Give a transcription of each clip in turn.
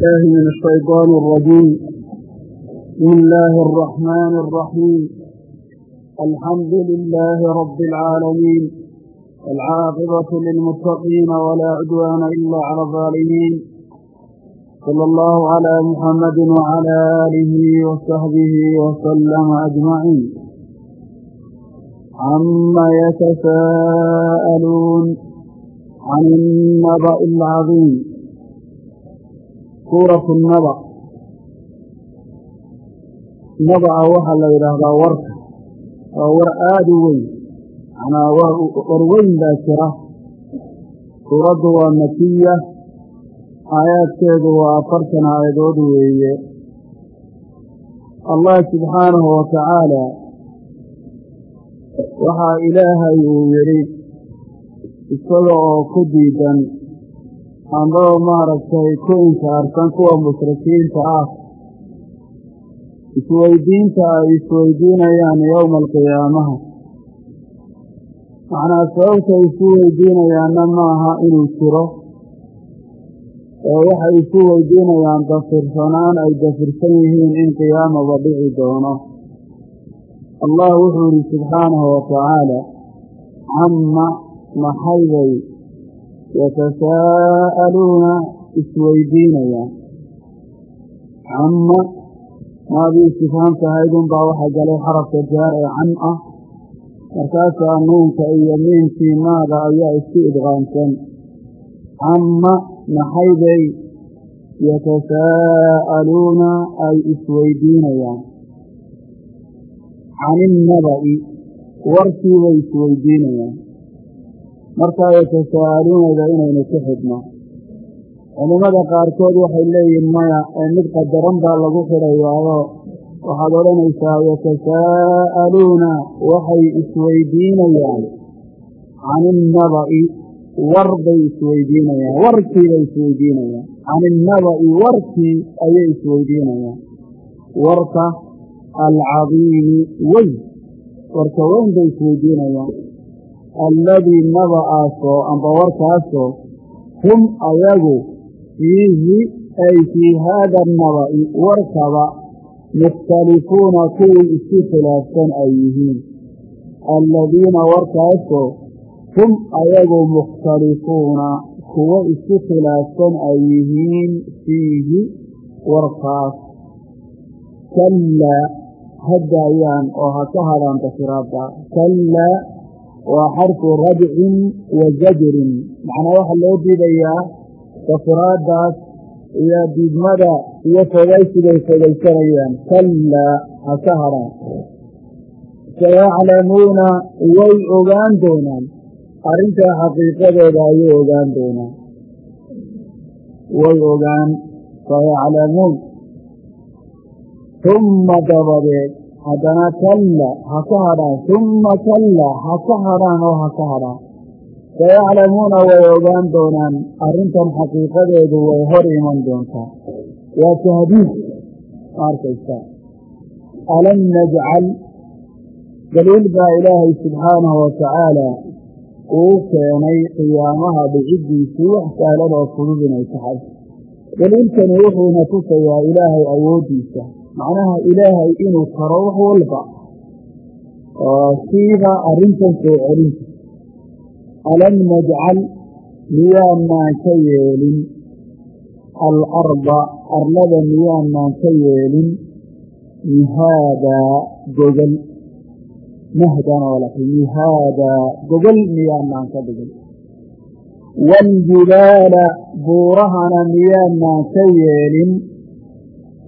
بالله من الشيطان الرجيم بسم الله الرحمن الرحيم الحمد لله رب العالمين العاقبة للمتقين ولا عدوان إلا على الظالمين صلى الله على محمد وعلى آله وصحبه وسلم أجمعين عما يتساءلون عن النبأ العظيم suuratu naba. Nabaca waxaa la yidhaahdaa warka. Waa war aada u weyn. Manaa war weyn baa jira. Suuraddu waa makiya aayaadkeedu waa afartan aayadood weeye. Allah subxaanahu wa tacaala waxaa ilaahay uu yidhi isaga oo ku diidan ambaba maaragtay ku inkaarsan kuwa mushrikiinta ah. Isweydiinta ay isweydiinayaan yowma alqiyaamaha macnaa sababta isu weydiinayaanna maaha inuu jiro ee waxay isu weydiinayaan dafirsanaan ay dafirsan yihiin in qiyaamaba dhici doono. Allah wuxuu yihi subxaanahu wa tacaala camma maxaybay yatasaa'aluuna isweydiinayaan camma maadii istifaamtahaydunbaa waxaa galay xarafka jaar ee cam ah. Markaasaa nuunka iyo miinkii maada ayaa isku idqaamsan. Camma maxaybay yatasaa'aluuna ay isweydiinayaan. Can innaba'i warkiibay isweydiinayaan markaa yatasaa'aluunada inaynu ku xidhno culimmada qaarkood waxay leeyihiin maya ee mid qadaran baa lagu xidhayaado waxaad odhanaysaa yatasaa'aluuna waxay isweydiinayaan. Can innaba'i war bay isweydiinayaan warkiibay isweydiinayaan. Can innaba'i warkii ayay isweydiinayaan. Warka alcadiimi weyn. Warka weyn bay isweydiinayaan alladii naba'aasoo amba warkaasoo hum ayagu fiihi ay fii haada naba'i warkaba mukhtalifuuna kuwii isku khilaafsan ay yihiin. Alladiina warkaasoo hum ayagu mukhtalifuuna kuwo isku khilaafsan ay yihiin fiihi warkaas. Kallaa haddaayaan oo ha ka hadhaan dafiraadda kallaa waa xarfu radcin wa zajrin. Macnaa waxaa loo diidayaa dafiraaddaas iyo diidmada iyo fogaysigay fogaysanayaan kallaa ha ka hadhaan sayaclamuuna way ogaan doonaan. Arrintaa xaqiiqadooda ayay ogaan doonaan way ogaan sayaclamuun. Humma dabadeed haddana kalla ha ka hadhaan. Humma kalla ha hadhaan oo ha ka hadhaan. Sayaclamuuna way ogaan doonaan arrintan xaqiiqadeedu way hor iman doontaa. Waa tahdiid ma arkaysaa alam najcal daliil baa ilaahay subxaanahu wa tacaala uu keenay qiyaamaha dhiciddiisii wax sahlan oo fudud inay tahay. Daliilkani wuxuuna tusayaa ilaahay awooddiisa macnaha ilaahay inuu karo wax walba. Oo siiba arrintan soo celinta alam najcal miyaanaan ka yeelin? Alarda arlada miyaanaan ka yeelin? Mihaadaa gogol mahdan oo laki mihaadaa gogol miyaanaan ka dhigin waaljibaala buurahana miyaanaan ka yeelin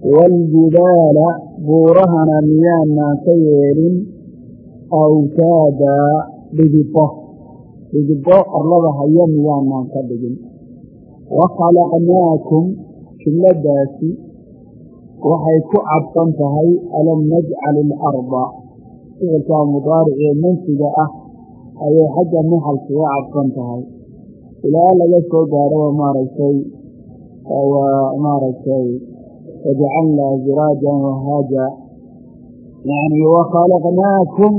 waaljibaala buurahana miyaanaan ka yeelin awtaadaa dhigiddo dhigiddo arlada haya miyaanaan ka dhigin wa khalaqnaakum jumladaasi waxay ku cadsan tahay alam najcal ilarda ficilkaa mudaaricee mansiga ah ayay xagga maxalkaga cadsan tahay ilaa laga soo gaaraba maaragtay waa maaragtay wajacalnaa siraajan wahaaja yani wakhalaqnaakum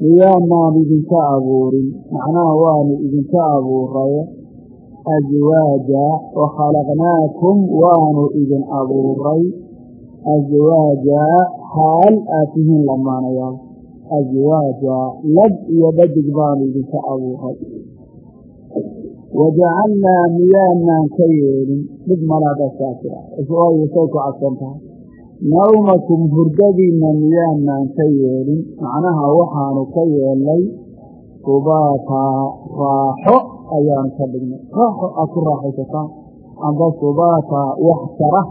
miyaanaan idinka abuurin macnaha waanu idinka abuuraye aswaaja wakhalaqnaakum waanu idin abuuray aswaaja xaal aad tihiin lamaanayaal aswaaja lab iyo dhadig baanu idinka abuuray wajacalnaa miyaanaan ka yeelin dhib malaadasaakira waayo say ku cadsan tahay nawmakum hurdadiinna miyaanaan ka yeelin macnaha waxaanu ka yeelnay subaataa raaxo ayaanu ka dhignay raaxo aad ku raaxaysataan amba subaataa wax tara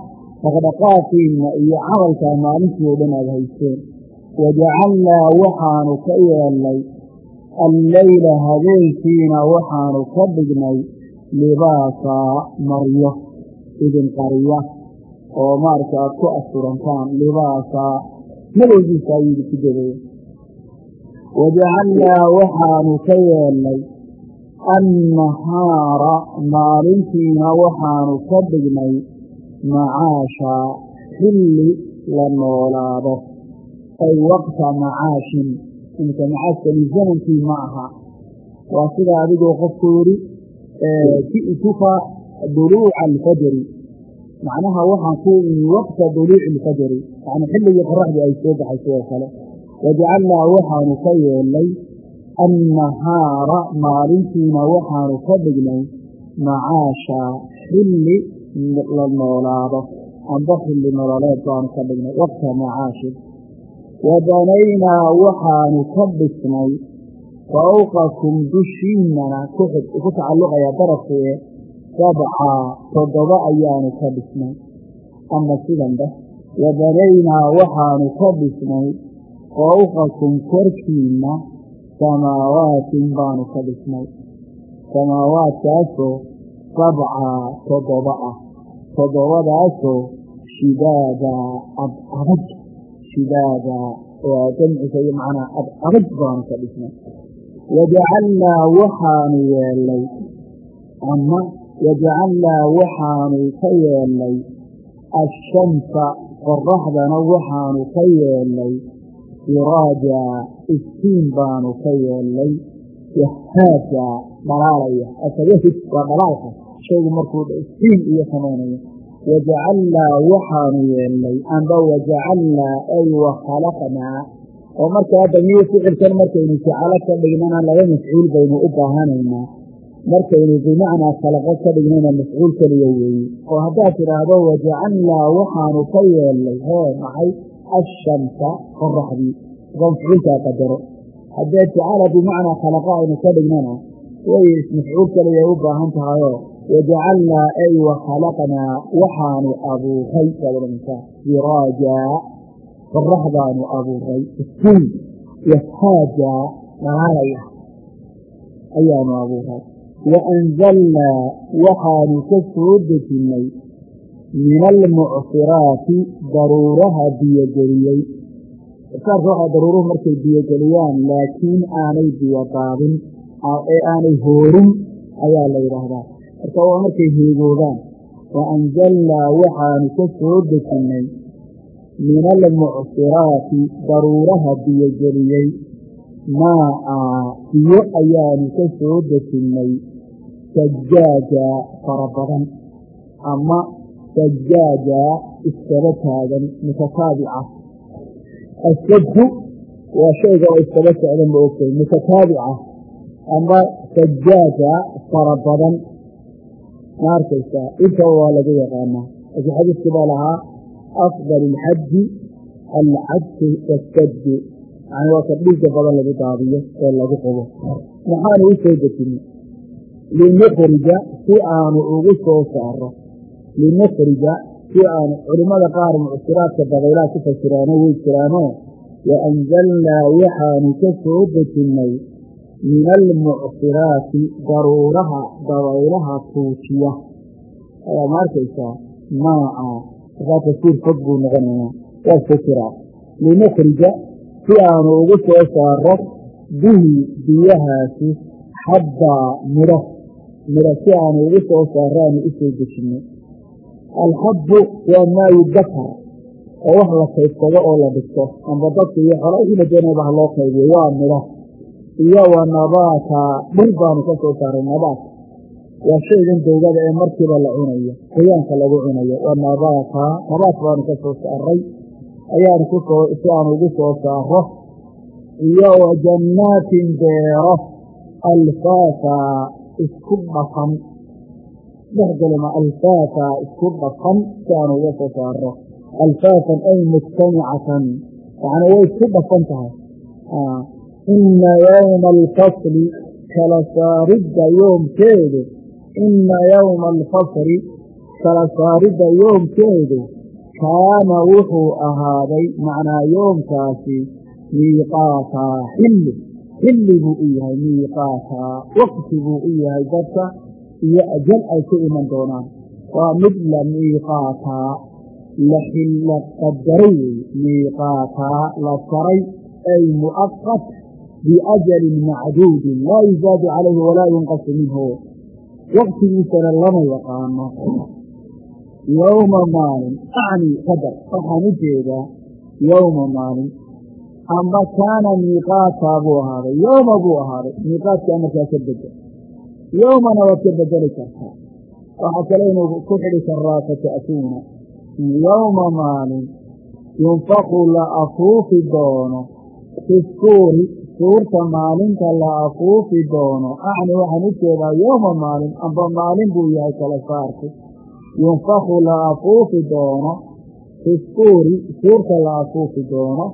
dhaqdhaqaaqiinna iyo camalkaa maalintii o dhan aad haysteen wajacalnaa waxaanu ka yeelnay alleyla habeenkiina waxaanu ka dhignay libaasaa maryo idin qariya oo maaragta aad ku asturantaan libaasaa madowgiisa ayuu idinku dabeeye wajacalnaa waxaanu ka yeelnay annahaara maalintiina waxaanu ka dhignay macaasha xilli la noolaado ay waqta macaashin imika macaaskani zamankii ma aha. Waa sida adigoo qofku yidhi ji'tuka duluuca alfajri macnaha waxaan ku imi waqta duluuci alfajri yani xilligii qoraxdii ay soo baxay sidoo kale. Wajacalnaa waxaanu ka yeelnay annahaara maalintiina waxaanu ka dhignay macaasha xilli la noolaado. Amba xilli nololeed baanu ka dhignay waqta macaashi wabanaynaa waxaanu ka dhisnay fawqakum dushiinana ku tacalluqaya darafkee sabca toddoba ayaanu ka dhisnay ama sidan dheh wabanaynaa waxaanu ka dhisnay fawqakum korkiinna samaawaatin baanu ka dhisnay samaawaadkaasoo sabca toddoba ah toddobadaasoo shidaada adag shidaada waa jamciisa iyo macnaa ad adag baanu ka dhisnay wajacalnaa waxaanu yeelnay ama wajacalnaa waxaanu ka yeelnay ashamsa qoraxdana waxaanu ka yeelnay siraaja iftiin baanu ka yeelnay wahaaja dhalaalaya asawahid waa dhalaalka shaygu markuu iftiin iyo samaynayo wajacalnaa waxaanu yeelnay amba wajacalnaa ay wakhalaqnaa oo markaa damiir ficilkan markaynu jacalo ka dhignana laba mafcuul baynu u baahanaynaa. markaynu bimacnaa khalaqo ka dhignana mafcuul keliya weeye oo haddaad tidhaahdo wajacalnaa waxaanu ka yeelnay. hee maxay? Ashamsa qoraxdii aba mafcuulkaa qadaro haddee jacala bimacnaa khalaqa aynu ka dhignana way mafcuul keliya u baahan tahayo wajacalnaa ay wakhalaqnaa waxaanu abuuray waadnsa siraaja qoraxdaanu abuuray iftiin wahaaja dhalaalaya ayaanu abuuray wa anzalnaa waxaanu ka soo dejinnay min almucsiraati daruuraha biyogeliyey saarka waxaa daruuruhu markay biyogeliyaan laakiin aanay biyo daadin ee aanay hoorin ayaa la yidhaahdaa marka waa markay heegoobaan wa anzalnaa waxaanu ka soo dejinnay min almucsiraati daruuraha biyogeliyey. Maaa biyo ayaanu ka soo dejinnay sajaaja fara badan. Ama sajaaja iskaba taagan mutataabica asajhu waa shayga oo iskaba socda ma ogtay mutataabica ama sajaaja fara badan ma arkaysaa intaba waa lagu yaqaanaa laakiin xadiiskii baa lahaa afdal ilxaji alcadku wasajdu yani waa ka dhiigga badan lagu daadiyo ee lagu qubo maxaanu u soo dejinay linukhrija si aanu ugu soo saaro linukhrija si aanu culimmada qaar mucsiraadka dabaylaha ku fasiraano way jiraano wa anzalnaa waxaanu ka soo dejinnay min almucsiraati daruuraha dabaylaha tuujiya ayaa ma arkaysaa maaca markaa tafsiir fog buu noqonayaa waa fasiraa linukhrija si aanu ugu soo saaro bihi biyahaasi xabbaa midho midho si aanu ugu soo saaro aanu u soo dejinay alxabbu waa maa yudakar oo wax la kaybsado oo la dhigto amba dadka iyo xolo wixii la doonayba ha loo qaybiyo waa midho iyo wa nabaata dhir baanu ka soo saaray nabaat waa shaygan dawgada ee markiiba la cunayo. Qoyaanka lagu cunayo. Waa nabaata nabaat baanu ka soo saaray. Ayaanu ku soo si aanu ugu soo saaro. Iyo wa jannaatin beero. Alfaafa isku dhafan dhexgelima alfaafa isku dhafan si aanu uga soo saaro. Alfaafan ay mujtamicatan yani way isku dhafan tahay ina yowma alfasli kala saaridda yoomkeedu ina yowma alfasli kala saaridda yoomkeedu kaana wuxuu ahaaday macnaa yoomkaasi miiqaataa xilli xilli buu u yahay miiqaataa waqti buu u yahay dadka iyo ajal ay ku iman doonaan waa mid la miiqaataa la qadaray wey miiqaataa la saray ay mu'aqat biajalin macduudin laa yuzaadu calayhi walaa yunqasu minhu waqtigiisana lama yaqaano yowma maalin acni qadar waxaan u jeedaa yowma maalin amba kaana miiqaataa buu ahaaday yowma buu ahaaday miiqaadkaa markaa ka bedel yowmana waad ka bedeli kartaa waxaa kale inuu ku xidhi karaa fata'tuuna yowma maalin yunfaqu la doono fi suuri suurta maalinta la afuufi doono. Acni waxaan u jeedaa yowma maalin amba maalin buu yahay kala saarku yunfaku la afuufi doono. Fi suuri suurta la afuufi doono.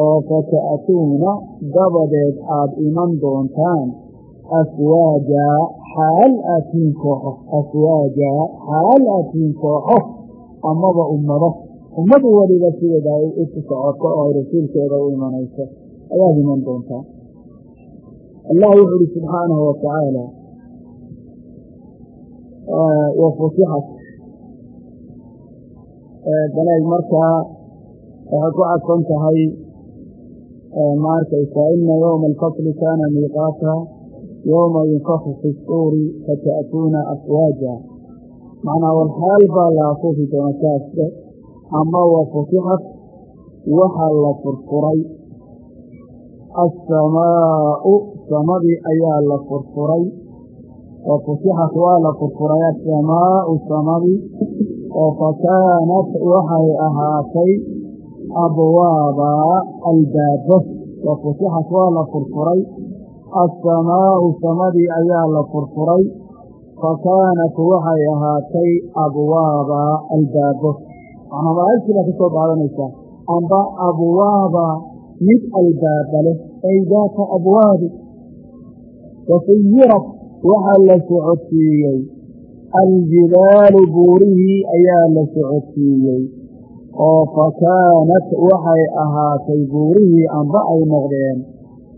Oo fata'tuuna dabadeed aada iman doontaan. Afwaaja xaal aatiin kooxo. Afwaaja xaal aatiin kooxo. Amaba ummado. Ummadu weliba sideeda ay isu socoto oo rasuulkeeda u imanayso ayaad iman doontaa allah wuxu uhi subxaanahu watacaala wafutixat baleeg markaa waxay ku cadfan tahay ma arkaysaa ina yowma alfasli kaana miiqaata yowma yunfaku fi suuri fata'tuuna afwaaja macnaa walxaal baa la afuufi doona saasde ama wafutixat waxaa la furfuray assamaa'u samadii ayaa la furfuray wafutixat waa la furfuray assamaa'u samadii oo fakaanat waxay ahaatay abwaaba albaabo wafutixat waa la furfuray assamaa'u samadii ayaa la furfuray fakaanat waxay ahaatay abwaaba albaabo macnaa malaa'igtii baa ka soo qaadanaysaa amba abwaaba mid albaaba leh ay daata abwaabi wasayirat waxaa la socodsiiyey. Aljibaalu buurihii ayaa la socodsiiyey. Oo fakaanat waxay ahaatay buurihii amba ay noqdeen.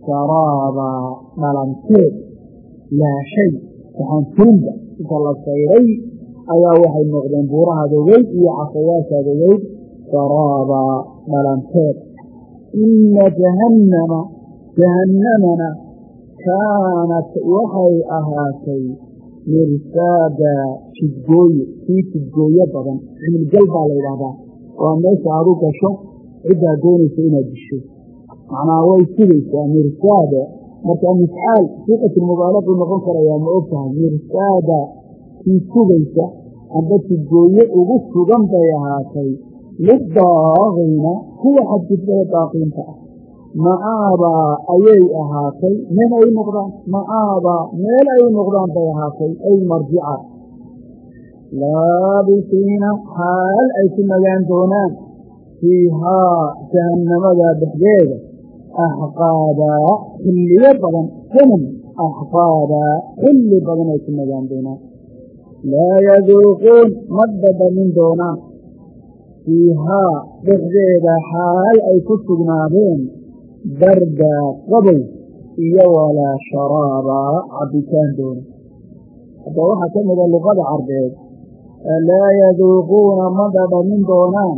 Saraabaa dhalanteed laa shay waxaan tirinba inta la sayray ayaa waxay noqdeen buurahaada weyd iyo casayaashaada weyd saraabaa dhalanteed ina jahannama jahannamana kaanat waxay ahaatay mirsaada jidgooye kii jidgooyo badan cimilgal baa la yidhaahdaa waa meesha aad u gasho ciddaa doonaysa inaad disho macnaha way sugaysaa mirsaada marka miscaal siiqatulmubaalaqu noqon karayaa ma og tahay mirsaada kii sugaysa amba jidgooye ugu sugan bay ahaatay lidaaqiina kuwa xadgudbada daaqiinta ah. Ma'aabaa ayay ahaatay meel ay noqdaan ma'aabaa meel ay noqdaan bay ahaatay ay marjica. Laabisiina xaal ay ku nagaan doonaan fiihaa jahannamada dhexdeeda axqaadaa xilliyo badan zaman axqaadaa xilli badan ay ku nagaan doonaan. Laa yaduuquun ma dhadhamin doonaan fiihaa dhexdeeda xaal ay ku sugnaadeen bardaa qabow iyo walaa sharaabaa cabbitaan doona hadda waxaa ka mida luqada carbeed laa yaduuquuna ma dhadhamin doonaan.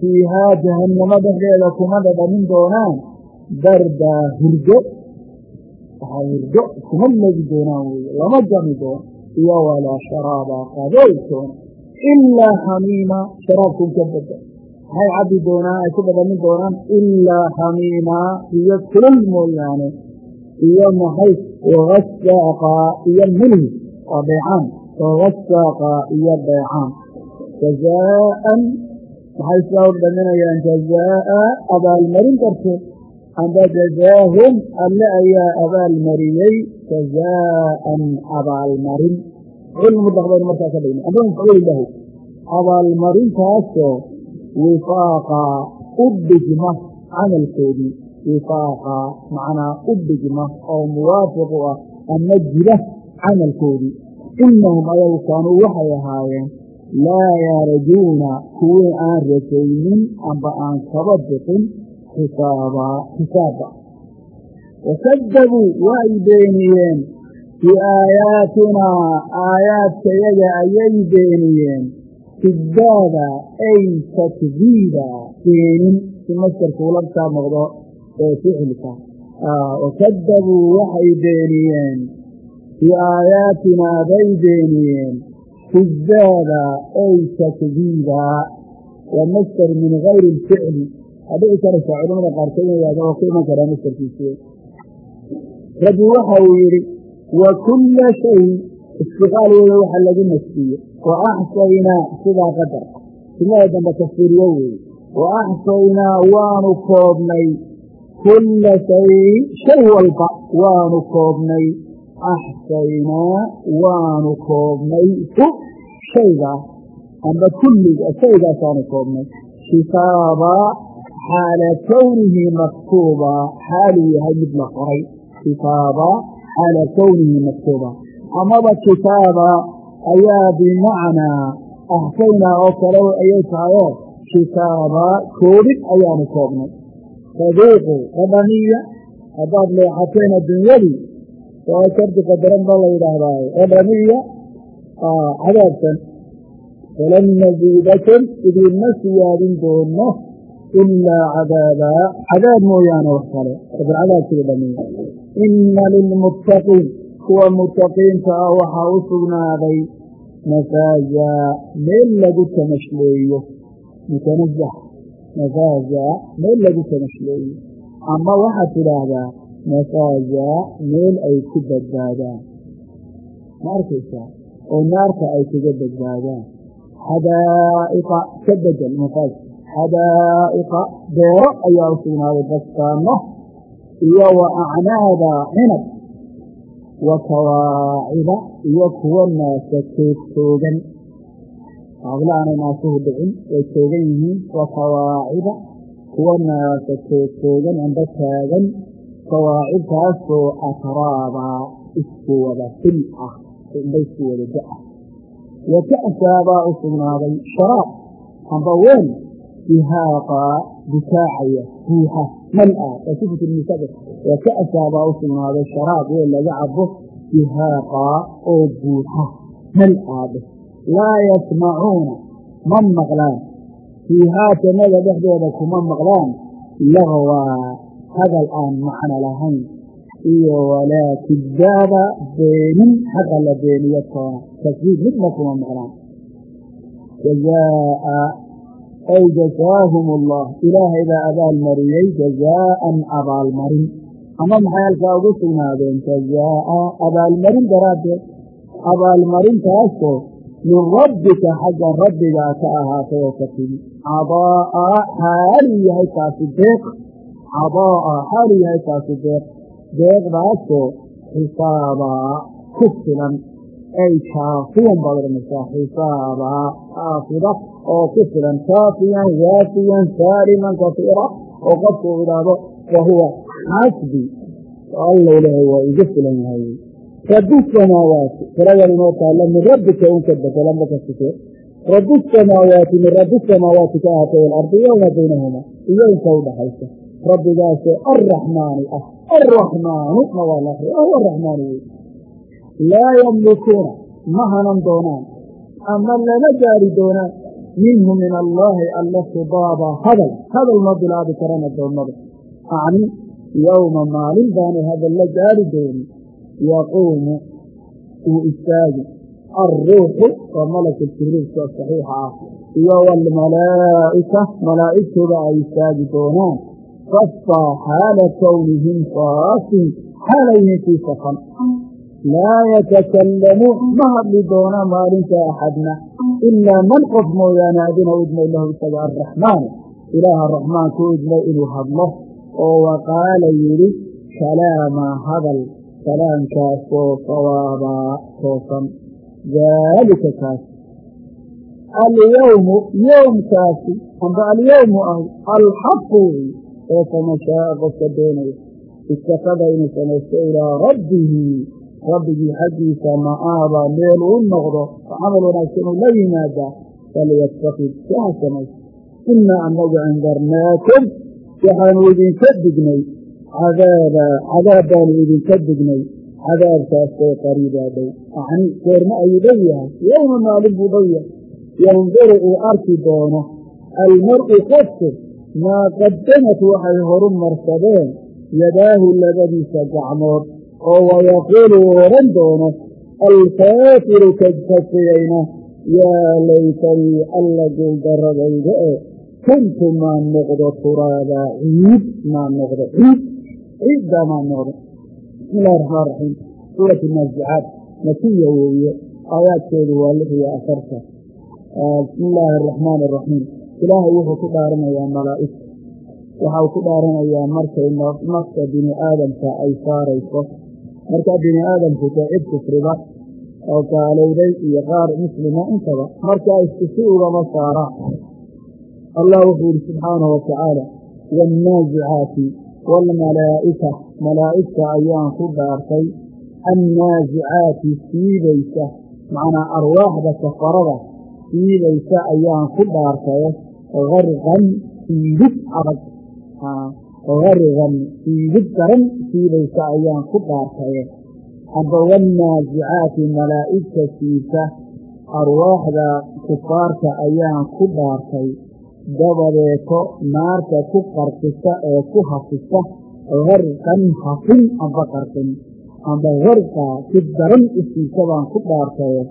Fiihaa jahannamo dhexdeeda kuma dhadhamin doonaan. Bardaa hurdo waxaa hurdo kuma legi doonaan weye lama jami doono iyo walaa sharaabaa qabow doona ilaa xamiima sharaabkun ka bada maxay cabbi doonaan ay ku dhadhamin doonaan ilaa xamiimaa iyo kulul mooyaane iyo maxay wagasaaqa iyo milhi waa dheecaan wasaaqa iyo dheecaan jazaa'an maxay saa u dhaminayaan jazaa'a abaalmarin darteed amba jazaahum alle ayaa abaalmariyey jazaa'an abaalmarin cilmu dhaqban markaa ka dhigna amba mafcuul lahu abaalmarintaasoo wifaaqa u dhigma camalkoodii wifaaqa macnaa u dhigma oo muwaafiq u ah ama jira camalkoodii inahum ayagu kaanuu waxay ahaayeen laa yarjuuna kuwii aan rajaynin amba aan kaba biqin xisaaba xisaabba. Wakadabuu way beeniyeen biaayaatinaa aayaadkayaga ayay beeniyeen kidbaada ay takdiiba beenin si maskarkuu labtaa noqdo ee ficilka wakadabuu waxay beeniyeen biaayaatinaa bay beeniyeen kidbaada ay takdiiba waa master min gayri lficli waa dhici karaysaa culamada qaarkood in yahdo oo ku iman karaa mastarkiisi rabbi waxa uu yidhi wa kulla shay istiqaal weeye waxa lagu nasbiye wa axsaynaa sidaa qadar. Jumlada dambe tafsiiriyo weeye wa axsaynaa waanu koobnay. Kulla shay shay walba waanu koobnay. Axsaynaa waanu koobnay. Hu shaygaa amba kulliga shaygaasaanu koobnay. Kitaaba xaala kownihi maktuuba. Xaaluu yahay mid la qoray. Kitaaba xaala kownihi maktuuba amaba kitaaba ayaa bimacnaa axsaynaa oo kale ayay tahayoo kitaaba koobid ayaanu koobnay saduuqu qadhamiya haddaad leexateen adduunyadii oo shardi qadaran baa la yidhaahdaaye qadhamiya cadaabkan falan naziidakum idinma siyaadin doono ilaa cadaabaa cadaab mooyaane wax kale cadaabkii dhamiya ina lilmuttaqiin kuwa muttaqiinta ah waxaa u sugnaaday mafaaza meel lagu tamashleeyo mutanazax mafaaza meel lagu tamashleeyo ama waxaad tidhaahdaa mafaaza meel ay ku badbaadaan ma arkaysaa oo naarta ay kaga badbaadaan xadaa'iqa ka bedel mafaaz xadaa'iqa beero ayaa u sugnaaday bastaano iyo wa acnaada cinab wa kawaaciba iyo kuwa naasa toogtoogan habla aanay naasuhu dhicin way toogan yihiin. Wa kawaaciba kuwa naasa toogtoogan amba taagan. Kawaacibtaasoo atraaba isku wada fil ah amba isku wada da'ah wa ka'saa baa u sugnaaday sharaab amba weel bihaaqa butaacaya buuxa mal-a waa sifatulmusabir wa ka'saa baa u sugnaaday sharaab weel laga cabo bihaaqa oo buuxa mal-aadhe laa yasmacuuna ma maqlaan fiihaa jannada dhexdeeda kuma maqlaan lagwaa hadal aan macno lahayn iyo walaa kidaaba beenin xaqa la beeniyo toona tasbiid midna kuma maqlaan ay jazaahum allah ilaahay baa abaalmariyey jazaa'an abaalmarin ama maxay halkaa ugu sugnaadeen jazaa'a abaalmarin daraaddeed abaalmarintaasoo min rabbika xagga rabbigaa ka ahaatay oo ka timi cadaa'a xaaluu yahay kaasi deeq cadaa'a xaaluu yahay kaasi deeq deeqdaasoo xisaabaa ku filan ay kaafiyan baad odhanaysaa xisaabaa kaafida oo ku filan kaafiyan waafiyan saaliman kasiira oo qofku u idhaahdo wa huwa xasbi. Alla ilaahay waa iga filan yahay. Rabi samaawaati tiradan inoo taalla min rabbika un ka bedelanba ka sike rabi samaawaati min rabi samaawaati ka ahaatay walardi yowma baynahuma iyo inta udhaxaysa rabbigaasoo arraxmaani ah arraxmaanu na waa la huwa araxmaanu wey laa yamlikuuna ma hanan doonaan ama lama gaari doonaan minhu min allaahi alla khidaaba hadal hadal ma bilaabi karaan addoommada. Acni yowma maalin baanay hadal la gaari doonin. Yaquumu uu istaagi alruuxu waa malaka jibriilka saxiixa ah. Iyo waalmalaa'ika malaa'igtooda ay istaagi doonaan. Safaa xaala kownihim saafin xaalayhin kii safan. Laa yatakallamuun ma hadli doona maalinta axadna ilaa man qof mooyaane adina idmay lahu isaga arraxmaanu ilaaha raxmaan ku idmay inuu hadlo oo waqaala yidhi kalaamaa hadal kalaamkaasoo sawaabaa toosan daalika kaas alyowmu yowmkaasi amba alyowmu ah alxaqu wey ee famashaaa qofka doonaya itakada inuu samaysto ilaa rabbihi rabbigii xaggiisa ma'aaba meel uu noqdo camal wanaagsan uu la yimaadaa falyattakid saha samaysto inaa anagu andarnaakum waxaanu idinka dignay. Cadaaba cadaab baanu idinka dignay. Cadaabkaasoo qariibaa dhow. Acni goorma ayuu dhow yahay. Yowma maalin buu dhow yahay. Yanduru uu arki doono almar-u qofku maa qadamat waxay horu marsadeen yadaahu labadiisa gacmood oo wayaquulu uu odhan doono alkaafiru kadkafiyayna yaa laytanii alla guuldaradayda e kuntu maan noqdo turaabaa ciid maan noqdo ciid ciiddaa maan noqdo bismi illahi raxmaan raxiim suurat naasicaad makiya weeye aayaadkeedu waa lix iyo afarta bismi illaahi araxmaan araxiim ilaahay wuxuu ku dhaaranayaa malaa'igta waxau ku dhaaranayaa markay nafta bini aadamka ay saarayso markaa bini aadamku dee cid kufrida oo gaalowday iyo qaar muslima intaba. Markaa iskusi ugama saaraan allah wuxuu yihi subxaanahu watacaala waannaasicaati waalmalaa'ika. Malaa'igta ayaan ku dhaartay annaasicaati siibaysa macnaa arwaaxda kafarada siibaysa ayaan ku dhaartaye harqan siidid adag harqan siidid daran siibaysa ayaan ku dhaartaye amba wannaasicaati malaa'igta siisa arwaaxda kufaarta ayaan ku dhaartay. Dabadeeto naarta ku qarqisa ee ku hafisa harqan hafin amba qarqin amba harqa si daran isiisa baan ku dhaartaye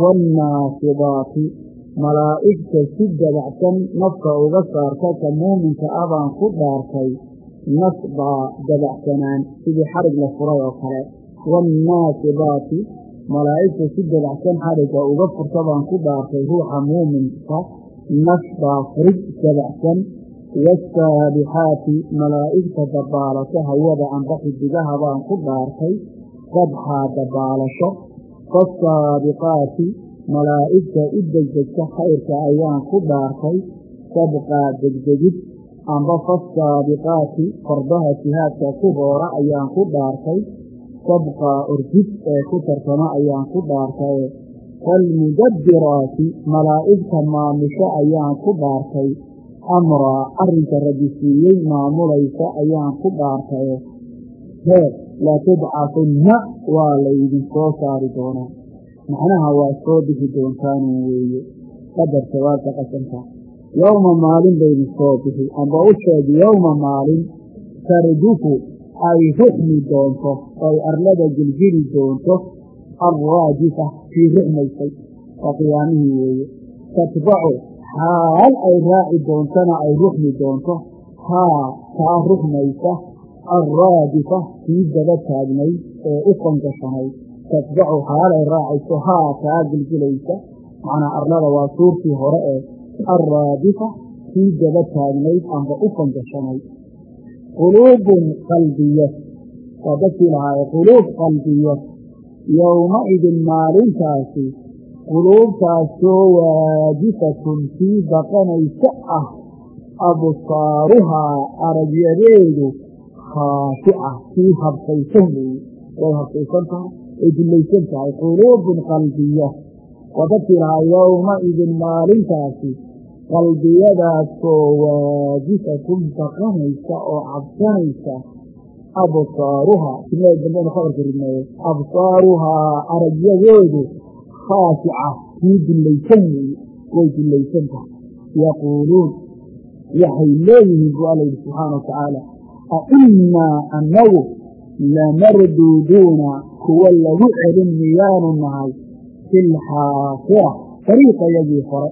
waannaasibaati malaa'igta si dabacsan nafka uga saarta ka muuminka ah baan ku dhaartay nasbaa dabacsanaan. Sidii xarig la furay oo kale. Waannaasibaati malaa'igta si dabacsan xarigga uga furta baan ku dhaartay ruuxa muuminka. Nasbaa furig dabacsan. Waasaabixaati malaa'igta dabaalata hawada amba xidigaha baan ku dhaartay. Sabxaa dabaalasho. Fasaabiqaati malaa'igta u degdegta khayrka ayaan ku dhaartay sabqaa degdegid amba fasaabiqaati fardaha jihaadka ku hoora ayaan ku dhaartay sabqaa orgid ee ku tartama ayaan ku dhaartay. Faalmudabbiraati malaa'igta maamusho ayaan ku dhaartay amraa arrinka rabbi siiyey maamulaysa ayaan ku dhaartay. Heer laa tubcasunna waa laydinsoo saari doonaa macnaha waa soo bixi doontaanu weeye. Qadar sawaabka qasanka yowma maalin baynu soo bixi. Amba u sheeg yowma maalin tardufu ay ruxmi doonto oy arlada gelgeli doonto alraajifa kii ruxmaysay. Waa qiyaamihii weeye. Tatbacu xaal ay raaci doontana ay ruxmi doonto. Haa taa ruxmaysa alraadifa kii daba taagnayd ee u fangashanay tatbacu xaalay raacayso haa taa gelgelaysa macnaa arlada waa suurtii hore ee alraadifa kii daba taagnayd amba u fangashanay quluubun qalbiyo waa dadkii lahaaye quluub qalbiyo yowmaidin maalintaasi quluubtaasoo waajifatun kii baqanaysa ah. Absaaruhaa aragyadeedu khaashica kii habsaysan weeye way habsaysan way dullaysan tahay quluubun qalbiya. Lahaa yowmaidin maalintaasi qalbiyadaasoo waajifatun baqanaysa oo cabsanaysa absaaruhaa kimada dambenu khabarka ridmeeye absaaruhaa aragyadeedu khaashica kii dullaysan weeye way dullaysan tahay. Yaquuluun waxay leeyihiin buu alla yidhi subxaana watacaala a innaa annagu lamarduuduuna kuwa lagu celin miyaanu nahay fi lxaafira dariiqayagii hore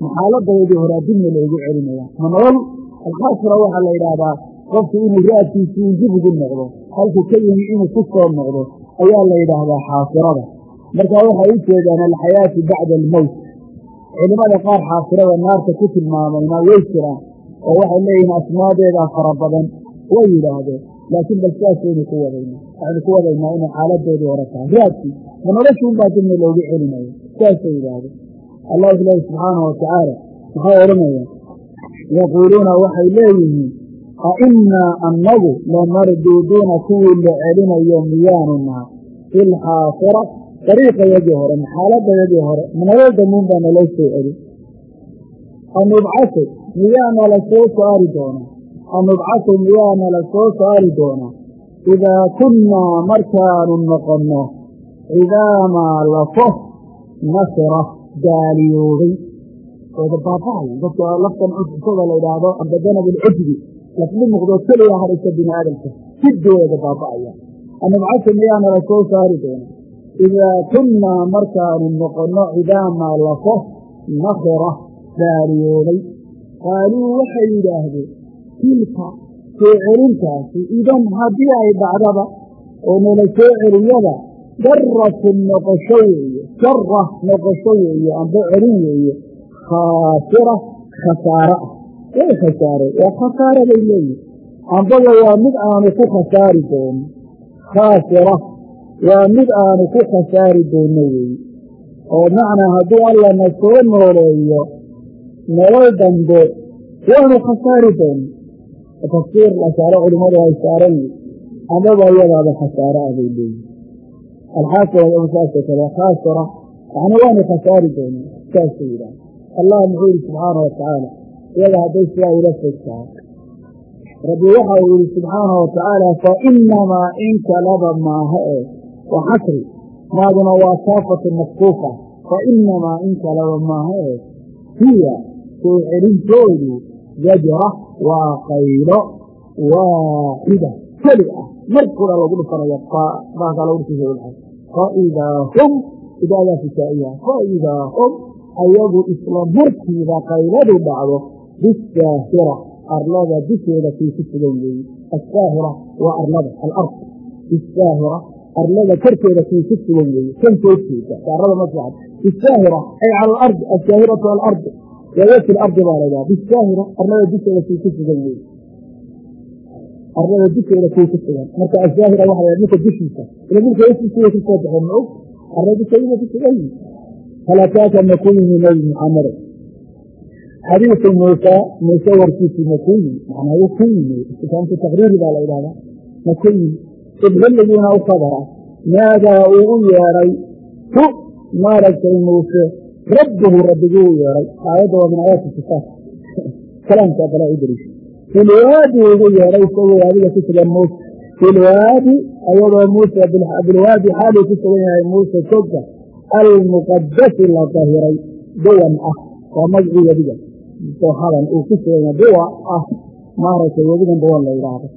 maxaaladayadii hore addunya loogu celinaya ma nolol alxaafira waxaa la yidhaahdaa qofku inuu ra'adkiisii dib ugu noqdo halkuu ka yimi inuu ku soo noqdo ayaa la yidhaahdaa xaasirada marka waxay u jeedaan alxayaatu bacda almowt culimada qaar xaasirada naarta ku tilmaamayna way jiraan oo waxay leeyihiin asmaadeedaa fara badan way yidhaahdeen laakiin bal sidaasaynu ku wadayna waxaynu ku wadaynaa inay xaaladoodii hore tahay raadkii ma noloshuunbaa dibna loogu celinayo sidaasay yidhaahdeen. Allah ilaahi subxaanahu watacaala maxay odhanayaan yaquuluuna waxay leeyihiin a innaa annagu lamarduuduuna kuwii la celinayo miyaanu naha filxaasira dariiqayadii hore maxaaladayadii hore nolol damuun baa naloo soo celin. Anubcase miyaa nala soo saari doonaa anubcase miyaa nala soo saari doonaa idaa kunnaa markaanu noqonno cidaamaa lafo nasira gaaliyoobay ooda baaba'ay dadka laftan cudcusada la yidhaahdo ambadana bilcujbi lafli muqdoo keliya hadhaysa bini aadamka siddooda baaba'aya anubcase miyaa nala soo saari doonaa idaa kunnaa markaanu noqonno cidaamaa lafo nakira gaaliyoobay qaaluu waxay yidhaahdeen tilka soo celintaasi idan haddii ay dhacdaba oo nala soo celiyada daratun noqosho weeye sara noqosho weeye amba celin weeye khaasira khasaare ah way khasaareen waa khasaare bay leeyihiin ambaba waa mid aanu ku khasaari doono khaasira waa mid aanu ku khasaari doonno weeye. Oo macnaa hadduu allana soo nooleeyo nolol dambe waanu khasaari doono tafsiir la saaro culimmadu ay saaran amaba iyadaaba khasaare ah bay leeyihiin alxaasira saasoo kale khaasira yani waanu khasaari doonaa saasuu yidhaha allah muxuu yihi subxaana watacaala iyada hadday sidaa ula fog tahay rabbi waxa uu yihi subxaana watacaala fa inamaa in kalaba maaha ee waa xasri maaduna waa kaafatu makfuufa fa inamaa in kalaba maaha ee hiya soo celintoodu zajra waa qaylo waaxida keli ah. Mar kura lagu dhufanaya faidaa hum idaadaa fisaa'iya faidaa hum ayagu isla markiiba qayladu dhacdo bisaahira arlada dusheeda kii ku sugan weeye asaahira waa arlada alard. Bisaahira arlada korkeeda kii ku sugan weeye kan soo jeeda arada maslaxad bisaahira ay cala asaahiratu alard wawafi lardi baa laydhaha bisaahira arlada dusheeda kii ku sugan weeye arlada dusheeda kii ku sugan marka asaahira waxa la dhulka dushiisa ila dhulka hoostiisa way ku soo baxeen ma og arlada dusheeda ku sugan yihi halakaaka maku yimi nebi muxamede xadiisu muuse muuse warkiisii maku yimi macnaa ku yimi istifaamtu taqriiri baa la idhahdaa maku yimi iblaligiina u kabara naadaa uu u yeedhay hu maaragtay muuse rabbuhu rabbiguu u yeedhay. Aayadda waa min aayaati sifaat. Kalaamkaa kale u filwaadi ugu yeedhay isagoo waadiga ku sugan muuse. Filwaadi ayadoo muuse bilwaadi xaaluu ku sugan yahay muuse soga almuqadasi la dahiray duwan ah waa magcii webiga dooxadan uu ku sugan duwa ah. Maaragtay webigan duwan la yidhaahdo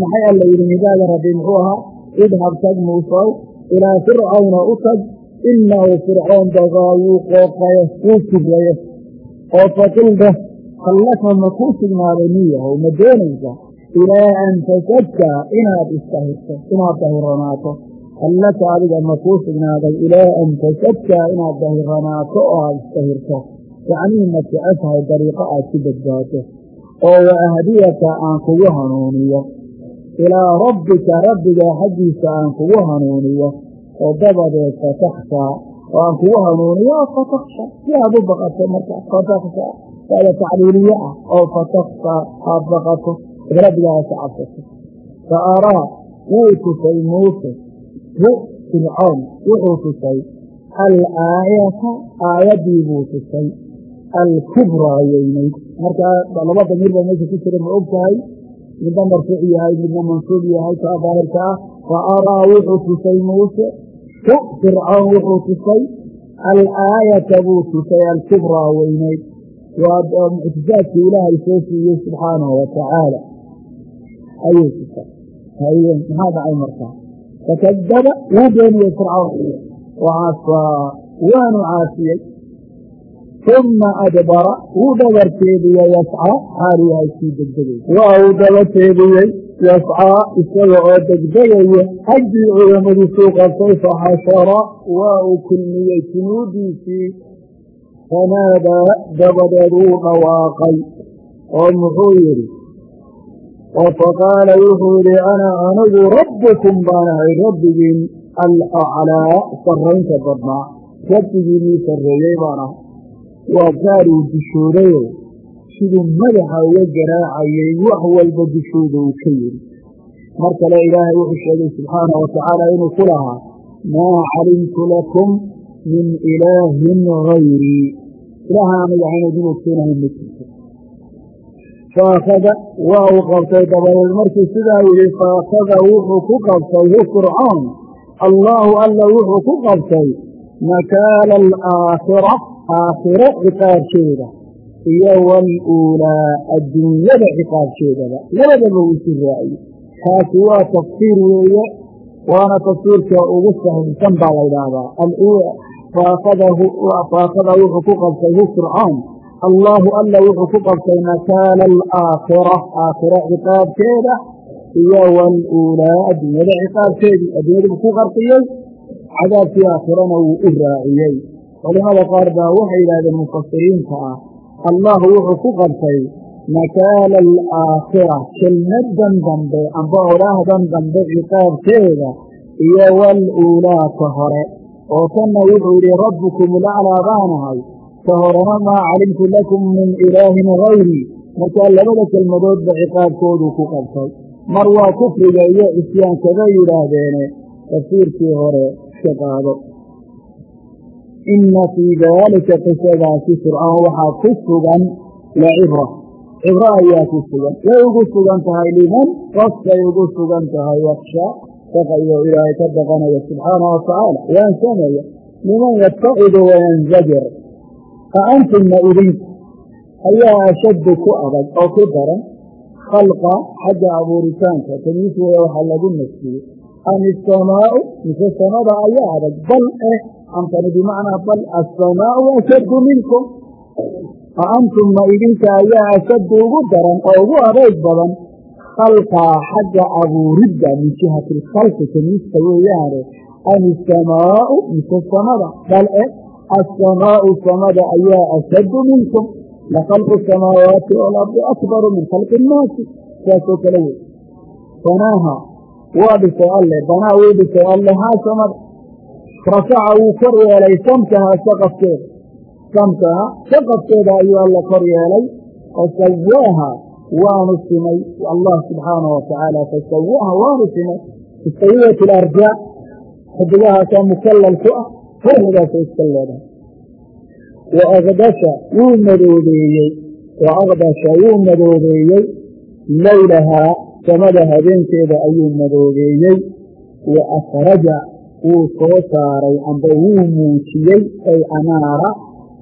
maxay alla yidhi nidaada rabbi muxuu ahaa? Idhab tag muusow ilaa fircawna u tag inahu fircoon dagaa wuu qooqayo wuu kibrayo oo faqilda hallaka ma kuu sugnaaday niyahow ma doonaysa ilaa an tasadka inaad istahirto inaad dahiranaato hallaka adiga ma kuu sugnaaday ilaa an tasadka inaad dahiranaato oo aad istahirto yacnii ma jeceshahay dariiqo aad ku badbaado oo wa ahdiyaka aan kugu hanuuniyo ilaa rabbika rabbiga xaggiisa aan kugu hanuuniyo oo dabadeed fatakhshaa oo aan kugu hanuuniyo oo fatakhsha si aad u baqato marka fatakhsha waada tacliiliye ah oo fatakhsha aad baqato ad cabsato. Fa araa wuu tusay muuse hu fircoon wuxuu tusay. Alaayata aayaddii buu tusay. Alkubraa weynayd markaa laba damiir baa meesha ku jira ma og tahay. Midna marfuuc yahay midna mansuub yahay kaa daahirka ah. Fa araa wuxuu tusay muuse fircoon wuxuu tusay alaayata buu tusay alkubraa weynayd waa mucjizaadkii ilaahay soo siiyey subxaanahu watacaala ayuu tusay. Maxaa dhacay markaa fakadaba wuu beeniyey fircawn wacasaa waanu caasiyey. Uma adbara wuu dhabarteediyey yasca xaalu yahay kii degdegay. Waa uu dabateediyey yascaa isaga oo degdegaya xaggii ciidamadiisuu qabtay faxashara waa uu kulmiyey junuudiisii fanaadaa dabadeed wuu dhawaaqay oo muxuu yidhi oo faqaala wuxuu yidhi ana anigu rabbukum baan ahay rabbigiin alaclaa sarraynta badnaa rabbigiinii sarreeyey baan ahay waa gaar uu dushoodayo siduu madaxa uga garaacayay wax walba dushooda uu ka yidhi mar kale ilaahay wuxuu sheegay subxaana wa tacaala inuu ku lahaa maa calimtu lakum min ilaahin gayrii ilaaha aniga dib ogteenahay ma jirto. Faakada waa uu qabtay dabadeed markii sidaa yidhi faakada wuxuu ku qabtay hu fircoon allaahu alla wuxuu ku qabtay nakaala alaakhira aakhiro ciqaabkeeda iyo waluulaa adduunyada ciqaabkeedaba. Labadaba uu isu raaciye taasi waa tafsiir weeye waana tafsiirka ugu saxiixsan baa la ydhaahdaa faakada wuxuu ku qabtay hu fircoon. Allaahu alla wuxuu ku qabtay nakaala alaakhira aakhira ciqaabkeeda iyo waluulaa adduunyada ciqaabkeedii adduunyaduu ku qarqiyey cadaabkii aakhirana wuu u raaciyey. Culimada qaar baa waxay yidhahdeen mufasiriinta ah allahu wuxuu ku qabtay nakaala alaakhira kelmadan dambe amba odhaahdan dambe ciqaabkeeda iyo waluulaa ka hore. Oo tanna wuxuu yidhi rabbukum ulaclaa baanahay ka horena maa calimtu lakum min ilaahin gayrii markaa labada kelmadoodba ciqaabkooduu ku qabtay. Mar waa kufriga iyo cisyaankabay yidhaahdeene tafsiirkii hore iska qaado inna fii daalika qisadaasi fircoon waxaa ku sugan la cibra cibro ayaa ku sugan way ugu sugan tahay liman qofkay ugu sugan tahay yaksha baqayo ilaahay ka baqanaya subxaana wa tacaala waansamaya liman yatacidu wayanzajir fa antumna idinku ayaa ashaddu ku adag oo ku daran khalqa xagga abuuritaanka tamiis weeye waxaa lagu nasiyey am isamaau mise samada ayaa adag bal eh amtani bimacnaa bal asamaau ashaddu minkum a antum ma idinka ayaa ashaddu ugu daran oo ugu adayg badan khalqaa xagga abuuridda min jihati lkhalqi tamiista weeyaane am isamaau mise samada bal eh asamaau samada ayaa ashaddu minkum lakhalqu samaawaati walardi akbaru min khalqi innaasi saasoo kale wey banaaha waa dhisay alle banaa wuu dhisay alle haa samada rafaca wuu kor yeelay samkaha saqafkeeda samkaha saqafkeeda ayuu alla kor yeelay. Fasawaaha waanu simay. Allah subxaanahu watacaala fasawaaha waanu simay. Istawiyat ilarjaa xidigahaasaa mukallal ku ah. Hormigaasa iska leedahay. Wa akdasha wuu madoobeeyey. Wa akdasha wuu madoobeeyey. Leylahaa samada habeenkeeda ayuu madoobeeyey. Wa akhraja wuu soo saaray amba wuu muujiyey ay anaara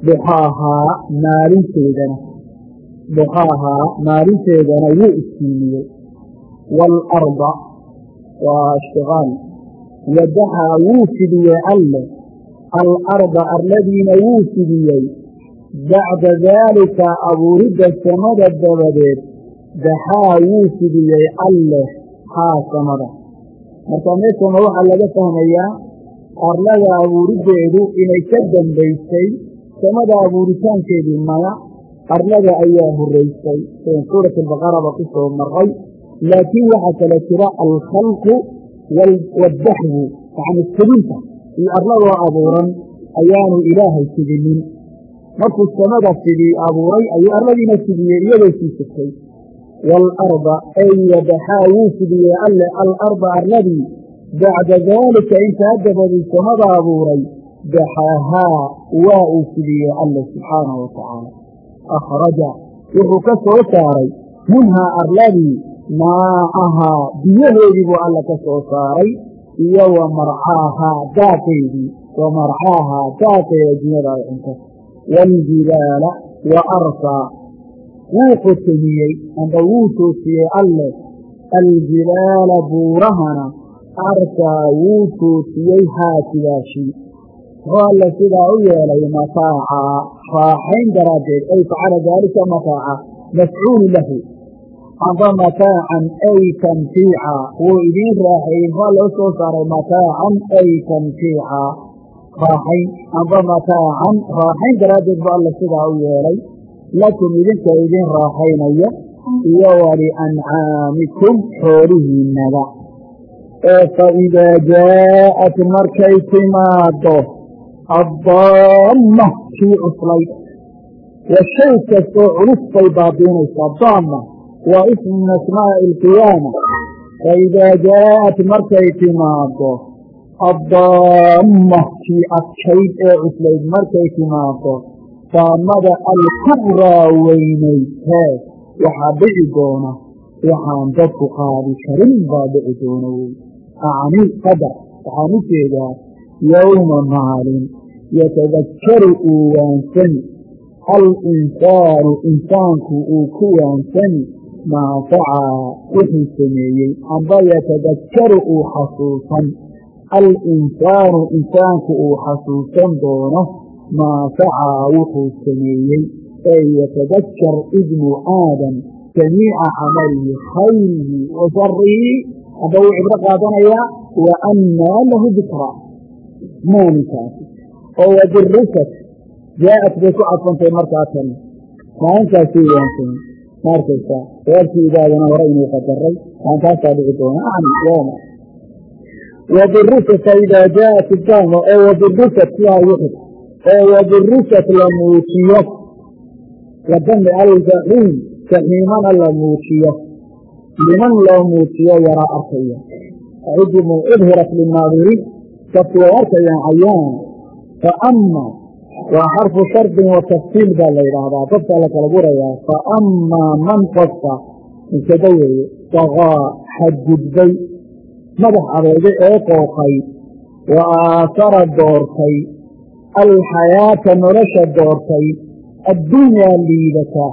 duxaahaa maalinteedana. Duxaahaa maalinteedana wuu iskiimiyey waalarda waa ishtiqaal wadaxaa wuu fidiyey alle. Alarda arladiina wuu fidiyey. Bacda daalika abuuridda samada dabadeed daxaa wuu fidiyey alleh haa samada marka meeshana waxaa laga fahmayaa arlada abuuriddeedu inay ka dambaysay samada abuuritaankeedii maya arlada ayaa horeysay suurat albaqaraba ku soo maray laakiin waxaa kale jira alkhalqu wadaxwu yani fidinta iyo arladoo abuuran ayaanu ilaahay fidinin markuu samada fidii abuuray ayuu arladiina fidiyey iyadoo sii sugtay waalarda ay wadaxaa wuu fidiyey alle alarda arladii bacda daalika intaa dabadii samada abuuray daxaahaa waa uu fidiyey alle subxaanahu watacaala akhraja wuxuu ka soo saaray minhaa arladii maacahaa biyaheedii buu alle ka soo saaray iyo wa marcaahaa daaqeedii wa marcaahaa daaqeeda dunyada ay cunto waaljibaala wa arsaa wuu qotomiyey amba wuu toosiyey alleh aljibaala buurahana arsaa wuu toosiyey haatigaashii muxuu alle sidaa u yeelay mataacaa raaxayn daraaddeed ay facala daalika mataaca. Mafcuulu lahu. Amba mataacan ay tamtiica wuu idiin raaxeeyey loo soo saaray mataacan ay tamtiica raaxayn amba mataacan raaxayn daraaddeed ba alla sidaa u yeelay lakum idinka idin raaxaynaya iyo waliancaamikum xoolihiinaba ee fa idaa jaa'at markay timaado addaamma kii cuslayd wa shay kastoo culus bay baabiinaysaa daama waa ismu min asmaa'i alqiyaama. Fa idaa jaa'at markay timaado addaamma kii adkayd ee cuslayd markay timaado daamada alkubraa weynayd waxaa dhici doona waxaan dadku qaadi karin baa dhici doona wey acni qadar waxaan u jeedaa yowma maalin yatadakkaru uu waansani alinsaanu insaanku uu ku waansani maa facaa wuxuu sameeyey. Amba yatadakkaru uu xasuusan. Alinsaanu insaanku uu xasuusan doono maa facaa wuxuu sameeyey ee yatadakkar ibnu aadam jamiica camalihi khayrihi wa sharihi amba wuu cibro qaadanayaa wa annaa lahu dikraa maalinkaasi oo wadirrisat jaaءat bay ku cadfantay markaa tan maalinkaasii waansamay ma arkaysaa sababkii idaadana hore inuu qadaray maankaasaa dhici doona acni yooma wadirrisat faidaa jaaءat daama oo wadirrisat sidaa yuxid oo wadirrisat la muujiyo. Wadami aljaxiim jaxiimana la muujiyo. Liman loo muujiyo yaraa arkaya. Cidimu udhirat linaadiriin dadku way arkayaan cayaan. Faama waa xarfu shardin wa tafsiil baa la yidhaahdaa. Dadkaa la kala gurayaa faamaa man qofka mubtada weeye dagaa xadgudbay. Madax adeegay ee qooqay. Wa aasara doortay alxayaata nolosha doortay addunyaa liidata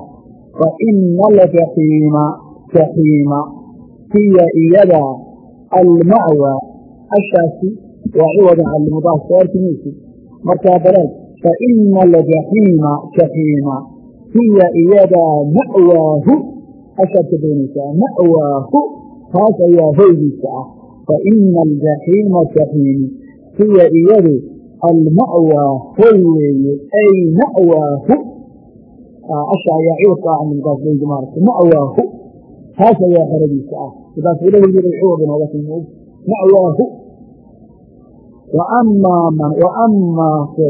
fa ina aljaxiima jaxiima hiya iyada alma'wa ashaasi waa ciwadan almudaaf soo arki maysid markaa baleed fa ina aljaxiima jaxiima hiya iyadaa ma'waahu ashaad ka doonaysaa ma'waahu taas ayaa hoygiisa ah fa ina aljaxiima jaxiimi hiya iyadu alma'waa hoy weeye ay ma'waahu asha ayaa ciwadka ah mudaaf leydi maarata ma'waahu taas ayaa xeradiisa ah sidaas ilahi yiri ciwad inooga timi ma'waahu wa man wa amaase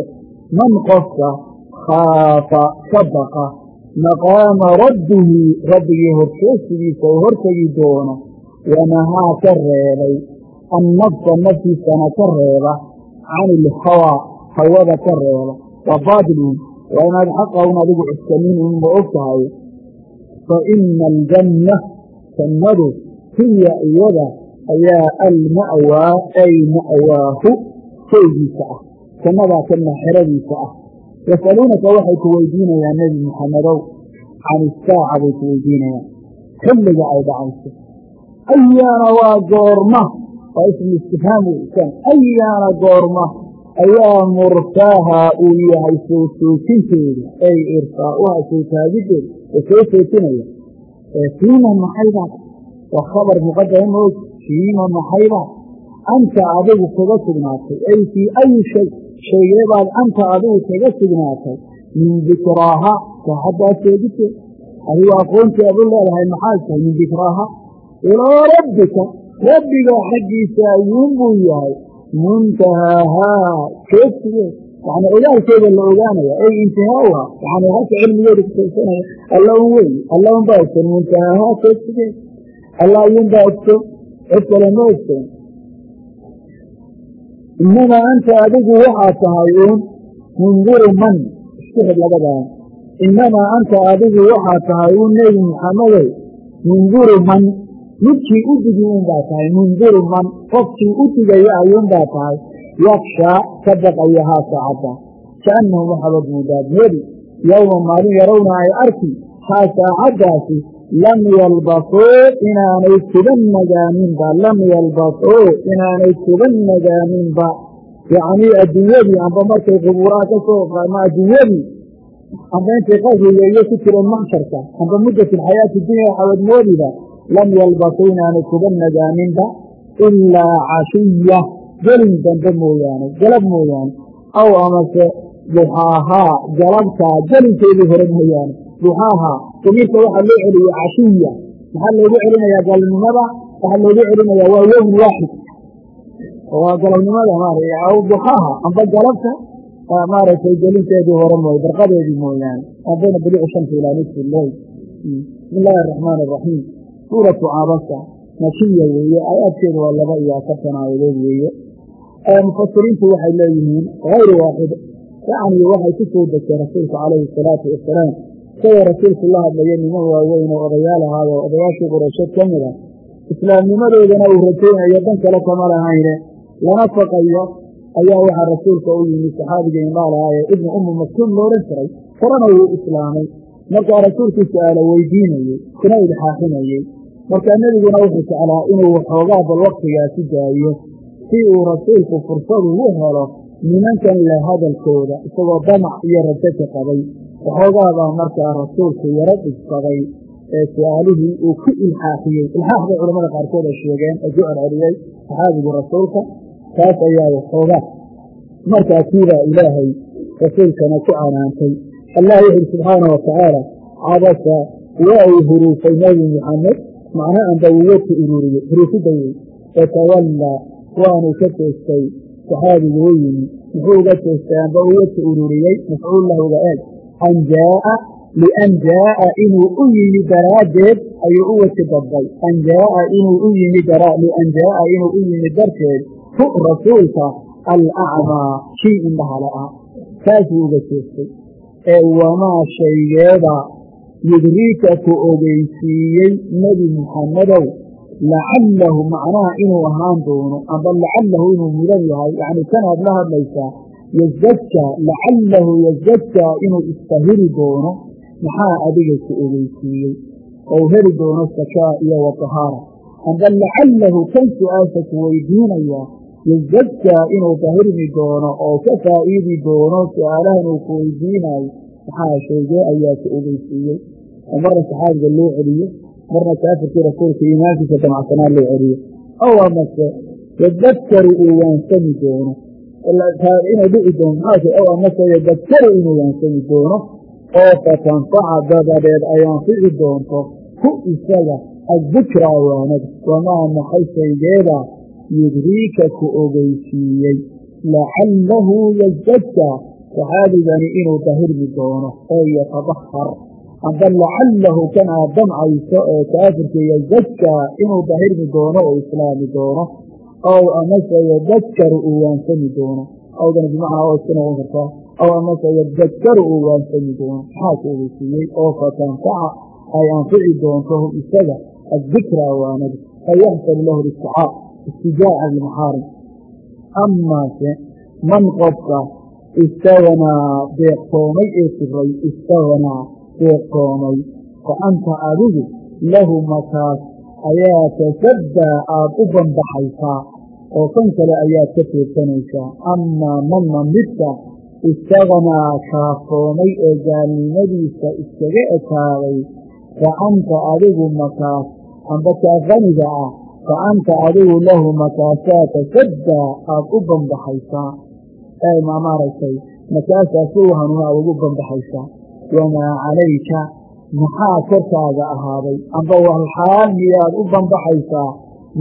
man qofka khaafa ka baqa maqaama rabbihi rabbigii hortoostigiisa oo hortegi doono wanahaa ka reebay annafsa naftiisana ka reeba can ilhawaa hawada ka reeba waa baatilun waa inaad xaqahun adigu cuskanin un ma og fa ina aljanna jannadu hiya iyada ayaa alma'waa ay ma'waahu hoygiisa ah jannadaa xeradiisa ah yasaluunaka waxay ku weydiinayaan nebi muxamedow can isaaca bay ku weydiinayaan xilliga ay dhacayso ayaana waa goorma waa ismu istifhaam weysan ayaana goorma ayaa mursaaha uu yahay soo soojinteedu ay irsaauha soo taagiddeedu oo soo soojinaya. Fiima maxaybaad waa khabar muqadama moog fiima maxaybaad anta adigu kaga sugnaatay. Ay fii ayi shay shaygeebaad anta adigu kaga sugnaatay. Min dikraaha saaxaddaa sheegiteed adigu aqoontii aad u leedahay maxaad tahay min dikraaha? Ilaa rabbika rabbiga xaggiisa ayuun buu yahay. Muntahaahaa joogsigeed yani ogaalkeeda la ogaanaya ay intihaauha yani halka cilmigeeda kusaabsanaya alla un wey alla un baa muntahaahaa joogsigeed alla ayuun baa cid kale ma ogsoon inamaa anta adigu waxaad tahay uun mundiru man. Isku xid labadaa inamaa anta adigu waxaad tahay uun nebi muxamadow mundiru man midkii u digi un baa tahay mundiru man qofkii u digaya ayuun baa tahay yakshaa ka baqaya haa saacadda. Kaannahum waxaabad mudaadmodi yowma maalin yarawna ay arki haa saacaddaasi lam yalbasuu inaanay kuban nagaaninba lam yalbasuu inaanay kuban nagaaninba yacnii adduunyadii amba markay qubuuraha ka soo qaama adduunyadii amba intay qabriga iyo ku jireen maxsharka amba muddat alxayaati dunya waxaawad moodiba lam yalbasuu inaanay kuba nagaaninba ilaa cashiya gelin dambe mooyaane galab mooyaane aw amase duxaahaa galabtaa gelinkeedii hore mooyaane duxaahaa damiirka waxaa loo celiye cashiya maxaa loogu celinayaa galabnimada waxaa loogu celinayaa waa yowm waaxid waa galabnimada maarata duxaaha amba galabta maaragtay gelinteedii hore mooy barqadeedii mooyaane abana baliicu shamsi ilaa nisfi leyl bismi araxmaan araxiim suuratu cabasa makiya weeye aayaadkeedu waa laba iyo afartan aayadood weeye. Mufasiriintu waxay leeyihiin hayru waaxid. Yacni waxay ku soo degtay rasuulka calayhi salaatu wasalaam isagoo rasuulku la hadlaya niman waaweyn oo odayaal ahaayo odayaashii quraysheed ka mid ah islaamnimadoodana uu rajaynayo dan kale kama lahayne lana faqayo ayaa waxaa rasuulka u yimi saxaabiga imaalaha ee ibnu ummu maktuum loodhan jiray horena wuu islaamay. Markaa rasuulkii su'aala weydiinayey kuna ilxaaxinayey markaa nebiguna wuxuu jeclaa inuu waxoogaa bal waktigaasi daayo si uu rasuulku fursad ugu helo nimankan le hadalkooda isagoo damac iyo rajo ka qabay. Waxoogaabaa markaa rasuulku yaro dhigsaday ee su'aalihii uu ku ilxaaxiyey ilxaax bay culamada qaarkood ay sheegeen oo ku celceliyey saxaabigii rasuulka taas ayaa waxoogaa markaa kiibaa ilaahay rasuulkana ku canaantay. Allah wuxu uri subxaana watacaala cabasa waa uu huruufay nebi muxamed macna amba uwati ururiyey huruufidda wey fatawallaa waanu ka toostay saxaabigu u yimi muxuu uga toostay amba uwati ururiyey? Mafcuul lahuga eeg. An jaaa lian jaaa inuu u yimi daraaddeed ayuu u wati dadbay an jaaa inuu u yimi lian jaaa inuu u yimi darteed hu rasuulka alacmaa kii indhahala ah taasuu uga toostay ee wamaa shaygeeda yudriika ku ogeysiiyey nebi muxammedow lacalahu macnaha inuu ahaan doono amba lacalahu inuu mudan yahay yacni kanaad la hadlaysaa yazadkaa lacalahu yazadkaa inuu istahiri doono maxaa adiga ku ogeysiiyey ou heli doono sakaa iyo watahaara amba lacalahu kan su'aasha ku weydiinaya yazadkaa inuu dahirmi doono oo ka faa'iidi doono su'aalahan uu ku weydiinaayo maxaa sheegee ayaa ku ogeysiiyey oo marna saxaabiga loo celiyo marna kaafirkii rasuulka iimaankiisa damacsanaa loo celiyo. Ow amase yadadkaru uu waansami doono. Inay dhici doonto maxaase ow amase yadadkaru inuu waansami doono. Oo fatanfaca dabadeed ay anfici doonto. Ku isaga addikraa waanada wamaa maxay shaygeeda yudriika ku ogeysiiyey lacalahu yazadkaa saxaabigani inuu dahirmi doono oo yatadahar amba lacalahu kan aad damcayso ee kaafirka yazadkaa inuu dahirmi doono oo islaami doono ow amase yadadkaru uu waansami doono. Awdana bimacnaa oo iska noqon kartaa ow amase yadadkaru uu waansami doono. Maxaa ku ogeysiiyey oo fatanfaca ay anfici doonto hum isaga addikraa waanada ay yaxsabu lahu listicaa istijaaca lmaxaarim amaase man qofka istaganaa deeqtoomay ee siray istaganaa deeqtoomay fa anta adigu lahu makaas ayaa tasaddaa aad u banbaxaysaa oo kan kale ayaad ka fiirsanaysaa amaa manna midka istaganaa kaaftoomay ee gaalnimadiisa iskaga ekaaday fa anta adigu makaas amba kaafaniga ah fa anta adigu lahu makaasaa tasaddaa aad u banbaxaysaa maaragtay makaasaa si u hanuuna aad ugu banbaxaysaa wamaa calayka maxaa korkaaga ahaaday? Amba walxaal miyaad u banbaxaysaa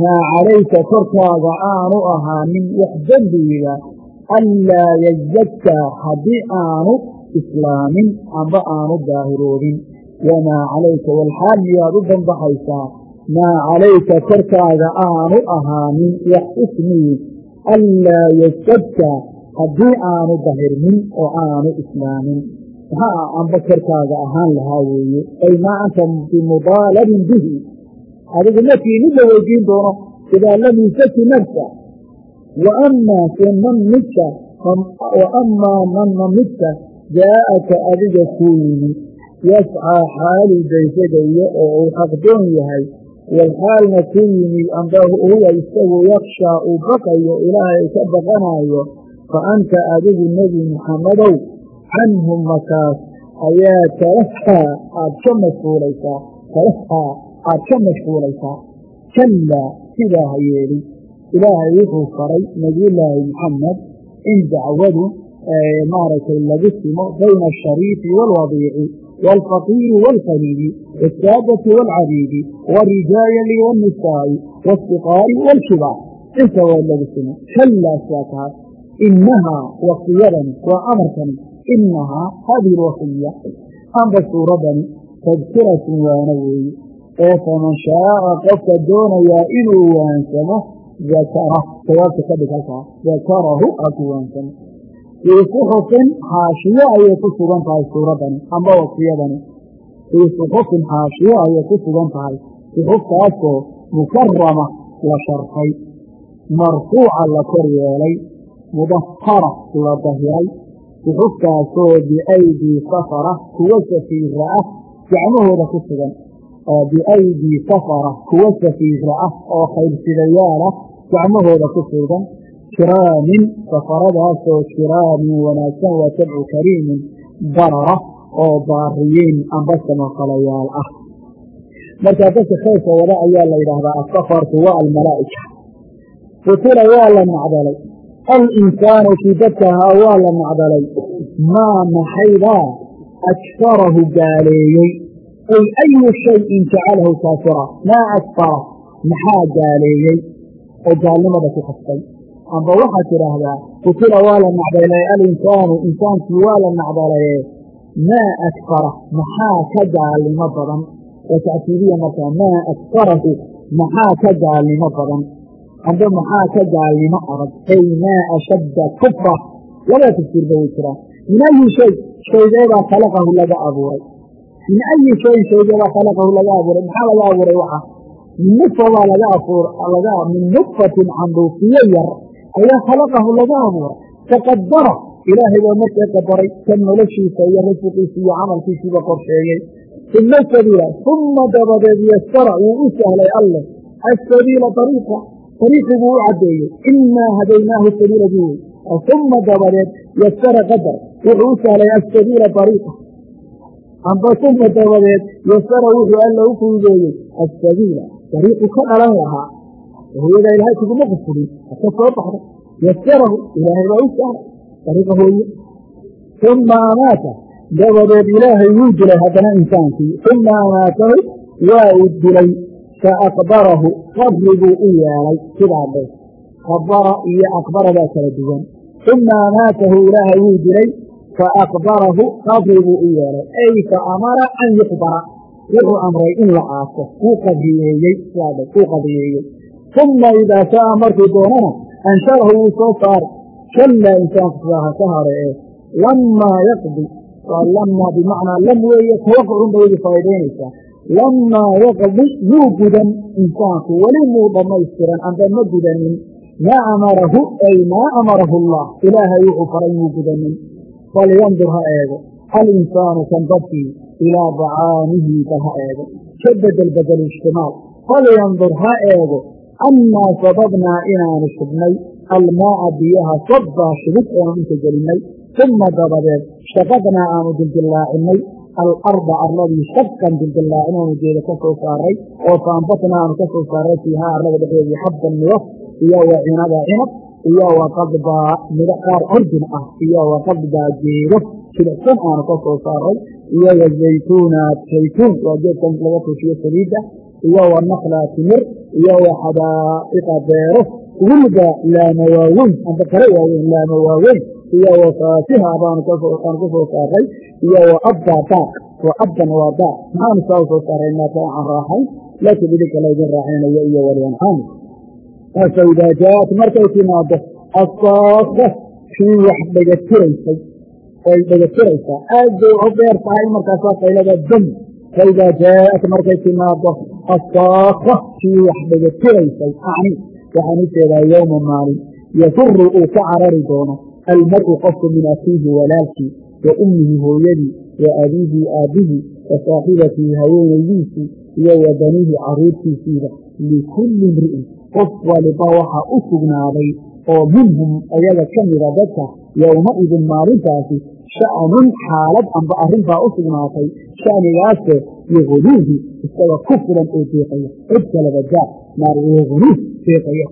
maa calayka korkaaga aanu ahaanin? Wax dembiga anlaa yazadkaa haddii aanu islaamin amba aanu daahiroobin wamaa calayka walxaal miyaad u banbaxaysaa maa calayka korkaaga aanu ahaanin? Wax ismii anlaa yazadkaa haddii aanu dahirmin oo aanu islaamin maxaa amba korkaaga ahaan lahaa weeye. Ay maa anta bimudaalabin bihi. Adigu nafkii mid la weydiin doono idaa lam yusaki nafsa. Wa amaa man midka wa amaa manna midka jaa'aka adiga kuu yimi yascaa xaaluu daysadayo oo uu xaqdoon yahay. Walxaalna ku yimi amba huwa isagu yakshaa uu baqayo ilaahay ka baqanayo fa anta adigu nebi muxammadow canhum makaas ayaa talahaa aada ka mashquulaysaa talahaa aada ka mashquulaysaa kallaa sidaa ha yeelin. Ilaahay wuxuu faray nabiyullaahi maxamed in dacwadu maaragtay lagu simo bayna ashariifi waalwadiici waalfaqiiri waalqaliili wasaadati waalcabiidi warijaali waannisaa'i waasiqaari waalkibaar inta waa lagu simo. Kallaas waa tahay inahaa wasiyadani waa amarkani inahaa hadihi lwasiya amba suuradani tadkiratun waana weeye ee faman shaaa qofka doonayaa inuu waansamo dakara jawaabta ka dhig halkaa dakarahu haku waansamo fii suxufin xaashiyo ayay ku sugan tahay suuradani amba wasiyadani fii suxufin xaashiyo ayay ku sugan tahay suxuftaasoo mukarama la sharfay marfuuca la kor mudahara la dahiray suxuftaasoo biaydii safara kuwa safiira ah gacmahooda ku sugan biaydii safara kuwa safiira ah oo khayrsidayaala gacmahooda ku sugan kiraamin safaradaasoo kiraamin wanaagsan waa tabcu kariimin barara oo baariyiin amba samafalayaal ah markaa dadka khayrka wada ayaa la yidhaahdaa asafarku waa almalaa'ika futila waa la nacdalay alinsaanu kii dadka ahaa waa la nacdalay maa maxaybaa akfarahu gaaleeyey ay ayu shayin jacalahu kaafira maa akfara maxaa gaaleeyey oo gaalnimada ku kastay amba waxaad tidhaahdaa futila waa la nacdalay alinsaanu insaankii waa la nacdalaye maa akfara maxaa ka gaalnimo badan waa tacsiibiya markaa maa akfarahu maxaa ka gaalnimo badan amba maxaa ka gaalnimo adag ay maa ashadda kufra. Labada tafsiirba way jiraan. Min ayi shay shaygeebaa khalaqahu laga abuuray. Min ayi shayin shaygeebaa khalaqahu laga abuuray. Maxaa laga abuuray waxa? Min nudfa baa laga min nudfatin canduufiyo yar. Ayaa khalaqahu laga abuuray. Faqadara ilaahay baa markay qadaray kan noloshiisa iyo rasiqiisa iyo camalkiisiiba qorsheeyey. Uma sabiila uma dabadeed yasara wuu u sahlay alleh asabiila ariiqa ariiqii buu u caddeeyey inaa hadaynaahu sabiila bi wey uma dabadeed yasara qadar wuxuu u sahlay asabiila ariiqa amba uma dabadeed yasara wuxuu alla u fududeeyey asabiila ariiqu ka dhalan lahaa hooyada ilaahay kuguma qufulin haka soo baxda yasarahu ilaahay baa u sahlay ariiqa hooye uma amaata dabadeed ilaahay wuu dilay haddana insaankii uma amaatahu waa uu dilay faakbarahu qabriguu u yeelay sidaa dhe kabara iyo akbara baa kala duwan. Uma amaatahu ilaahay wuu dilay faakbarahu qabriguu u yeelay ay faamara an yuqbara. Wuxuu amray in la aaso. Wuu qabriyeeyey sidaa dhe wuu qabriyeeyey uma idaa shaaa markuu doonana ansharahu wuu soo saaray. Kallaa insaanku sidaa ha ka hare ee. Lamaa yaqdi lamaa bimacnaa lam weeye tawaqicun bay idi faa'idaynaysaa lamaa yaqdi yuu gudan insaanku weli muu dhammaystiran amba ma gudanin maa amarahu ay maa amarahu allah ilaahay wuxuu faray muu gudanin falyandur ha eego alinsaanu kan dadkii ilaa dacaamihi bal ha eego ka bedel bedel ijtimaal falyandur ha eego annaa sababnaa inaanu shubnay almaaa biyaha sabbaa shubid eanu dhulka gelinnay uma dabadeed shaqadnaa aanu dildillaacinay alarda arladii shaqan dildillaacin aanu geeda ka soo saaray oo faambatnaa aanu ka soo saaray fiihaa arlada dhexdeedii xabban midho iyo wa cinaba cinab iyo wa qadbaa midho qaar ordin ah iyo wa qadbaa geedo jilicsan aanu ka soo saaray iyo wa zaytuuna zaytuun waa geedkan laga tuushiyo saliidda iyo wa nakla timir iyo wa xadaa'iqa beero wiliba laama waaweyn amba kala waaweyn laama waaweyn iyo wa faasiha baanu aanu ka soo saaray iyo wa abba daaq wa abban waa daaq maxaanu saa u soo saaray maata aan raaxayn laakiin idinka laydin raaxaynayo iyo waliancaam faidaa jaaat markay timaado assaasa kii wax dhegatiraysay ay dhegatiraysaa aad bay u dheer tahay markaasaa qaylada dam. Faidaa jaaat markay timaado assaasa kii wax dhegatiraysay acni waxaan u jeedaa yowma maalin yafuru uu ka carari doono almar'u qofku min akiihi walaalkii wa ummihi hooyadii wa abiihi aabbihii wa saaxibatihi haweenaydiisii iyo wa banihi caruurtiisiiba likulli imri'in qof waliba waxaa u sugnaaday oo minhum ayaga ka mida dadka yowmaidin maalintaasi sha'nun xaalad amba arrintaa u sugnaatay sha'nigaasoo yugniihi isaga ku filan oo deeqaya cid kalaba daa naar yugniih deeqaya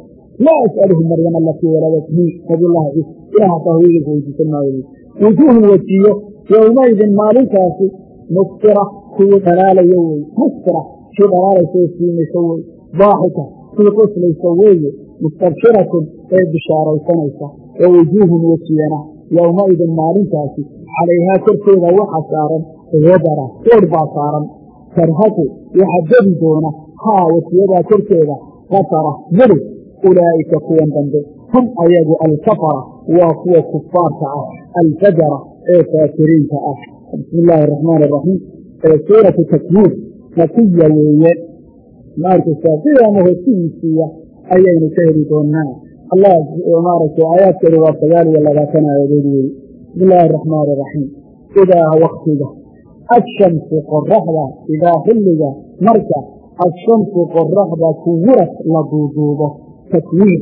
laa as'aluhu maryam alatii waladatnii nabiyullahi ciisa ilaah hataa hooyadiisa weydiisan maayo wujuuhun wejiyo yowmaidin maalintaasi musfira kuwii dhalaalaya weye musfira kii dhalaalaysa oo siimaysa weye daaxika kii qoslaysa weeye mustabshiratun ee bishaaraysanaysa oo wujuuhun wejiyana yowmaidin maalintaasi calayhaa korkeeda waxa saaran wadara oodh baa saaran tarhaku waxa debi doona haa wejiyadaa korkeeda qatara mudug ulaa'ika kuwan dambe hum ayagu alkafara waa kuwa kufaarka ah alfajara ee kaafiriinta ah bismi illaahi araxmaan araxiim suuratu takwiir makiya weeye maarkaysaa sidaama hosihiisiiya ayaynu ka heli doonaa allah maaragtay aayaadkeedu waa sagaal iyo labaatan aayadood weeye bismi illaahi araxmaan araxiim idaa waktiga ashamsu qoraxda idaa xilliga marka ashamsu qoraxda kuwirad la duuduubo takwiir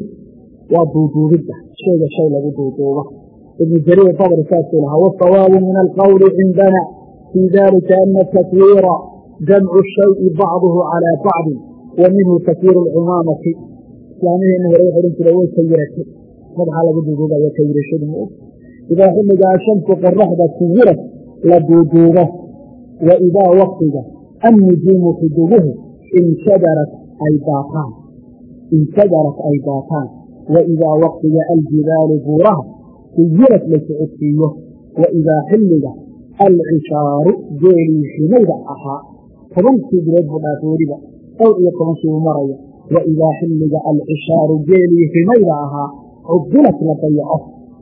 waa duuduubidda shayga shay lagu duuduubo ibnu jariir dabri saasuu lahaa wasawaabu min alqowli cindana fii dalika ana takwiira jamcu shayi bacduhu calaa bacdin wa minhu takwiiru lcumaamati islaamihiina hore waxay odhan jire way kawiratay madaxaa lagu duuduubaya kawirashadu ma og idaa xilliga ashamsu qoraxda kuwirad la duuduubo wa idaa annujuumu xuduguhu inshadarat ay daataan inshadarat ay daataan wa idaa waktiga aljibaalu buuraha suyirad la socodsiiyo wa idaa xilliga alcishaaru geelii ximayda ahaa tobankii bilood buu dhaafay weliba dhowr iyo tobankii uu maraya wa idaa xilliga alcishaaru geelii ximayda ahaa cudilad la dayaco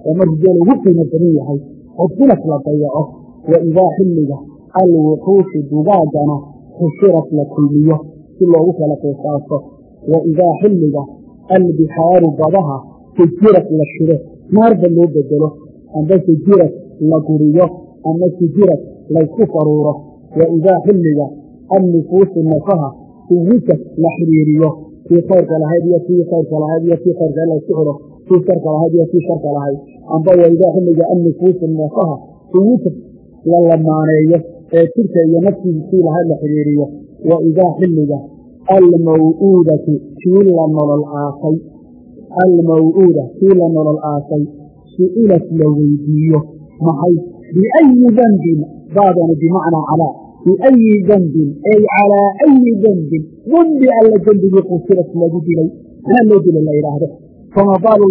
oo markuu geel ugu qiimo badan yahay cudilad la dayaco wa idaa xilliga alwuxuushu dugaagana xusirad la kulmiyo si loogu kala qiisaaso wa idaa xilliga albixaaru badaha sujirad la shiro naarba loo bedelo amba sujirad la guriyo ama sujirad laysku faruuro wa idaa xilliga annufuusu nafaha uwisad la xiriiriyo kii khayrka lahayd iyo kii khayrka lahayd iyo kii khayrka laysku xiro kii sharka lahayd iyo kii sharka lahayd amba wa idaa xilliga annufuusu nafaha uwisad la lamaaneeyo ee jirka iyo naftiisii lahayd la xiriiriyo wa idaa xilliga almaw'uudatu kii la nolol aasay almaw'uuda kii la nolol aasay su'ilat la weydiiyo maxay biayi dembin baadani bimacnaa calaa biayi dembin ay calaa ayi dembin dembi alla dembigii qusirat lagu dilay maxaa loo dila la yidhaahdo fama baalu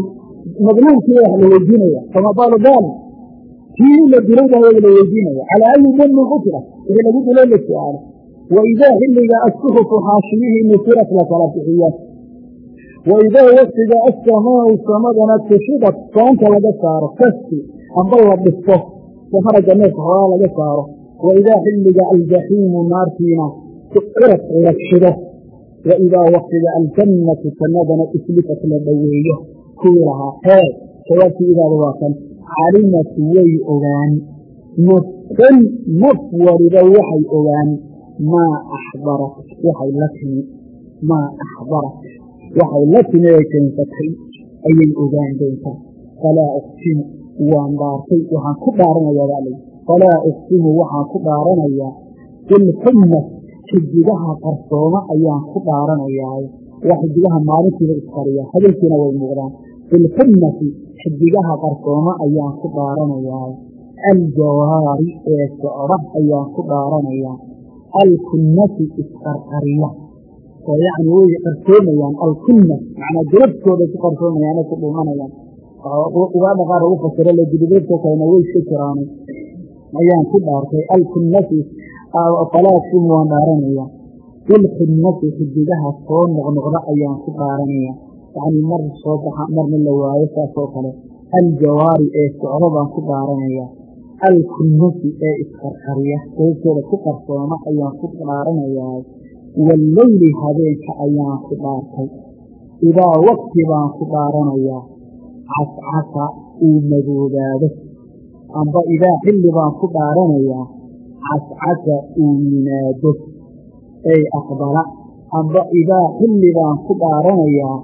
madluumkii wax la weydiinaya fama baalu daalim kii la dilay baa waga la weydiinaya calaa ayi dembin qutila wixii lagu dilay la su'aalo wa idaa xilliga assuxufu xaashimihii nusirat la kala bixiyo wa idaa waktiga assamaau samadana kushidat soonka laga saaro kasti amba la dhisto safaragga neefka xoolaa laga saaro. Wa idaa xilliga aljaxiimu naartiina sucirat la shido wa idaa waktiga aljannatu jannadana islifat la dhoweeyo kuwii lahaa hee jawaabtii idaada waa kan calimat way ogaan nafsan naf waliba waxay ogaan maa axdarat waxay la timi maa axdarat waxay la timi ee keensatay ayay ogaan doontaa. Falaa uqsimu waan dhaartay waxaan ku dhaaranayaa baa layi falaa uqsimu waxaan ku dhaaranayaa. Bilxummas xidigaha qarsooma ayaan ku dhaaranayaa. Waa xidigaha maalintiiba isqariya habeenkiina way muuqdaan. Bilxummasi xidigaha qarsooma ayaan ku dhaaranayaa. Aljawaari ee socda ayaan ku dhaaranayaa alkunnasi isqarqariya. Oo yacni way qarsoomayaan alkunnas macnaa garabkooday ku qarsoomayaanay ku dhuumanayaan. Ugaadha qaar ugu fasiro le dibideedko kalena way iska ayaan ku dhaartay alkunnasi falaakum waan dhaaranaya. Bilkunnasi xidigaha soo noqnoqda ayaan ku dhaaranaya. Yacni mar soo baxa marna la waayo saasoo kale. Aljawaari ee socdo baan ku dhaaranaya alkunnasi ee isqarqariya sababtooda ku qarsooma ayaan ku dhaaranayaa walleyli habeenka ayaan ku dhaartay. Idaa wakti baan ku dhaaranayaa. Cascasa uu madoobaado. Amba idaa xilli baan ku dhaaranayaa. Cascasa uu yimaado ay aqbala. Amba idaa xilli baan ku dhaaranayaa.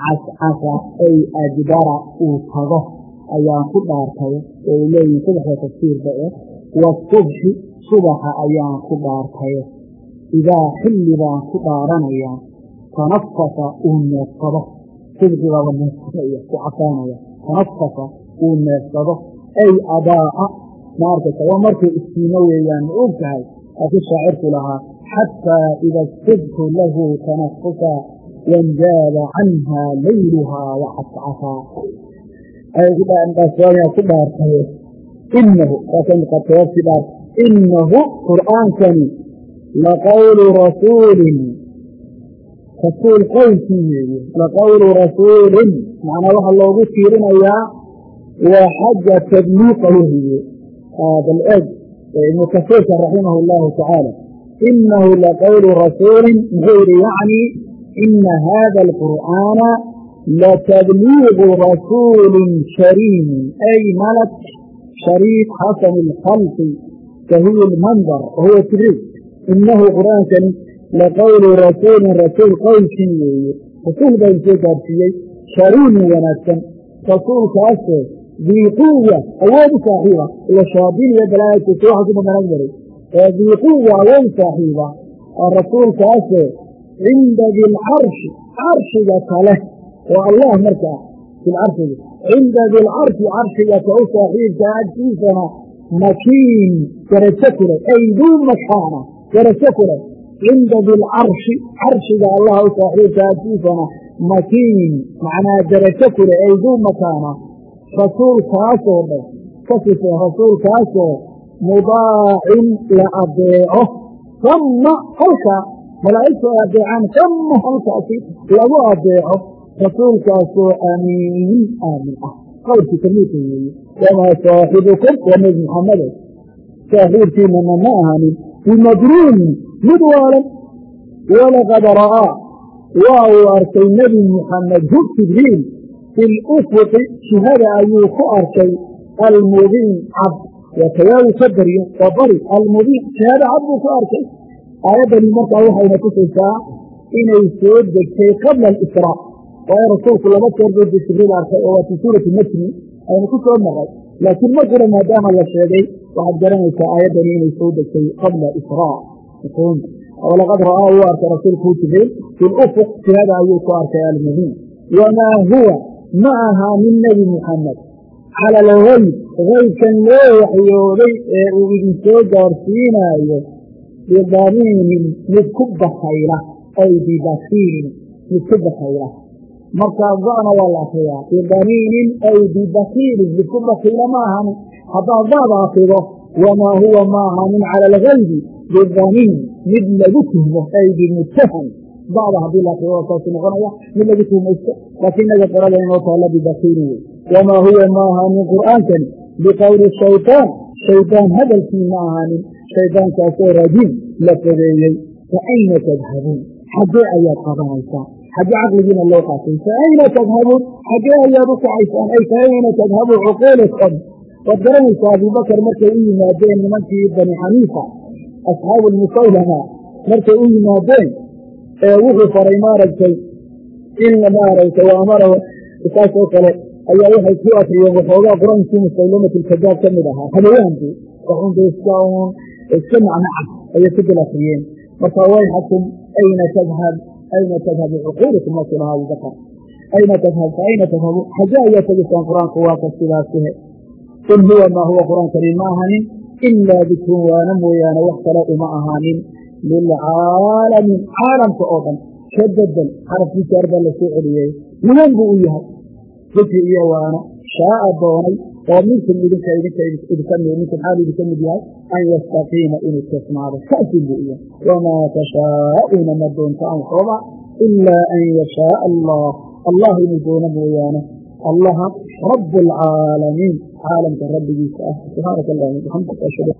Cascasa ay adbara uu tago ayaan ku dhaartay ay leeyihiin saddexda tafsiirba eh wasubxi subaxa ayaan ku dhaartay. Idaa xilli baan ku dhaaranayaa tanafasa uu neefsado. Subxibaaba neefsadaya ku casaanaya tanafasa uu neefsado. Ay adaa'a maarkaysa waa markuu istiimo weeyaan ma og tahay? Laakiin shaacirku lahaa xataa ida subxu lahu tanafusa wanjaaba canha layluhaa wacascasaa ku dhaartay inahu saasaqatoobti dhaar inahu qur'aankani laqawlu rasuulin rasuul qowlkii weeye laqawlu rasuulin macnaa waxaa loogu tiirinayaa waa xagga tadliiqa wehiye bal eg ibnu kasiirka raximah اllahu tacaala inahu laqawlu rasuulin muxuu yihi yacni ina hada alqur'aana lتdliigu rasuuli shariimi ay malk shariif xasan اlkhalqi sahiy اlmandar wahuwa jibriil inahu qur'aankani laqowlu rasuulin rasuul qowlkii weeye rasuul baa insoo gaarsiiyey shariimin wanaagsan rasuulkaasoo dii quwa awoodu saaxiiba iyo shayaadiin iyo balaayadkiisa waxa ku banaanag maray ee dii quwa awood saaxiiba oo rasuulkaasoo cinda dilcarshi carshiga kale waa allah markaa filcarshigi cinda dilcarshi carshiga ka u saaxiibka agtiisana makiin darajo kule ay duu makaana darajo kule cinda dilcarshi carshiga allah u saaxiibka agtiisana makiin macnaa darajo kule ay duu makaana rasuulkaasoo dhan ka rasuulkaasoo mudaacin la adeeco sama halka malaa'igtu ay adeecaan sama halkaasi lagu adeeco rasuulkaasoo amiin aamin ah qowlkii tamiidka weeye wamaa saaxibukum waa nebi muxamede saaxiibkiinana ma ahanin bimajruunin mid waalan. Walaqad ra'aa waa uu arkay nebi muxamed hu jibriil. Fi lufuqi jihada ayuu ku arkay. Almubiin cad waa kayaagu ka baryo waa bari. Almubiin jihada cad buu ku arkay. Aayaddani markaa waxayna tusaysaa inay soo degtay qabla alisraa waayo rasuulku laba jeer buu jibriil arkay oo waa fi suurati najmi aynu ku soo naqay laakiin markuna maadaama la sheegay waxaad garanaysaa aayaddani inay soo degtay qabla israa. Walaqad ra'aa wuu arkay rasuulku jibriil fi lufuq jihada ayuu ku arkay almubiin wamaa huwa ma ahaa min nebi muxamed cala algayb gaybkan loo waxyooday ee uu idin soo gaarsiinaayo bidamiinin mid ku bakayla ay bibakiilin mid ku bakayla marka da'na waa la akriyaa bidamiinin ay bibakiilin mid ku bakiila ma ahanin haddaad da'da akrido wamaa huwa ma ahanin cala algaybi bidamiin mid lagu tuhmo ay bimuttaham da'da haddii la akrido saasu noqonaya mid lagu tuhmaysto laakiin naga qorada inoo taalla bibakiilin wey wamaa huwa ma ahaanin qur'aankani? Biqowli shayطaan shaydaan hadalkii ma ahaanin. Shaydaankaasoo rajiim la fogeeyey. Fa ayna tadhabuun? Xaggee ayaad qabanaysaa xaggee caqligiina loo qaatay fa ayna tadhabuun xaggee ayaad u kacaysaan ay fa ayna tadhabu cuquulukum waad garanaysaa abubakar markay u yimaadeen nimankii bani xaniifa asxaabu lmusaylama markay u yimaadeen ee wuxuu faray maaragtay in maaragtay wa amara saasoo kale ayaa waxay ku akriyeen waxoogaa qur'aankii musaylamati lkadaab ka mid ahaa. Hadawaanku waxunba iska iska macnacad ayay ku dil akriyeen marka wayxakum ayna tadhab ayna tadhabu cuquulukum waasuu lahaa abubakar ayna tadhab fa ayna tadhabu xaggee ayaa tegisaan qur'aanku waa ka sidaasihe in huwa maa huwa qur'aankani ma ahanin ilaa dikrun waana mooyaane wax kale uma ahaanin lilcaalamiin caalamka oo dhan ka bedel xarafkii jaar baa la soo celiyey liman buu u yahay dikri iyo waano shaaa doonay oo minkum idinka idinka idinka minkum xaal idinka mid yahay an yastaqiima inuu toosnaado saasuu buu yahay. Wamaa tashaa'uuna ma doontaan waxooba ilaa an yashaaa allah. Allah inuu doono mooyaane. Allaha rabu alcaalamiin caalamka rabbigiisa ah. Subxaanaka allahuma bixamdika ashhadu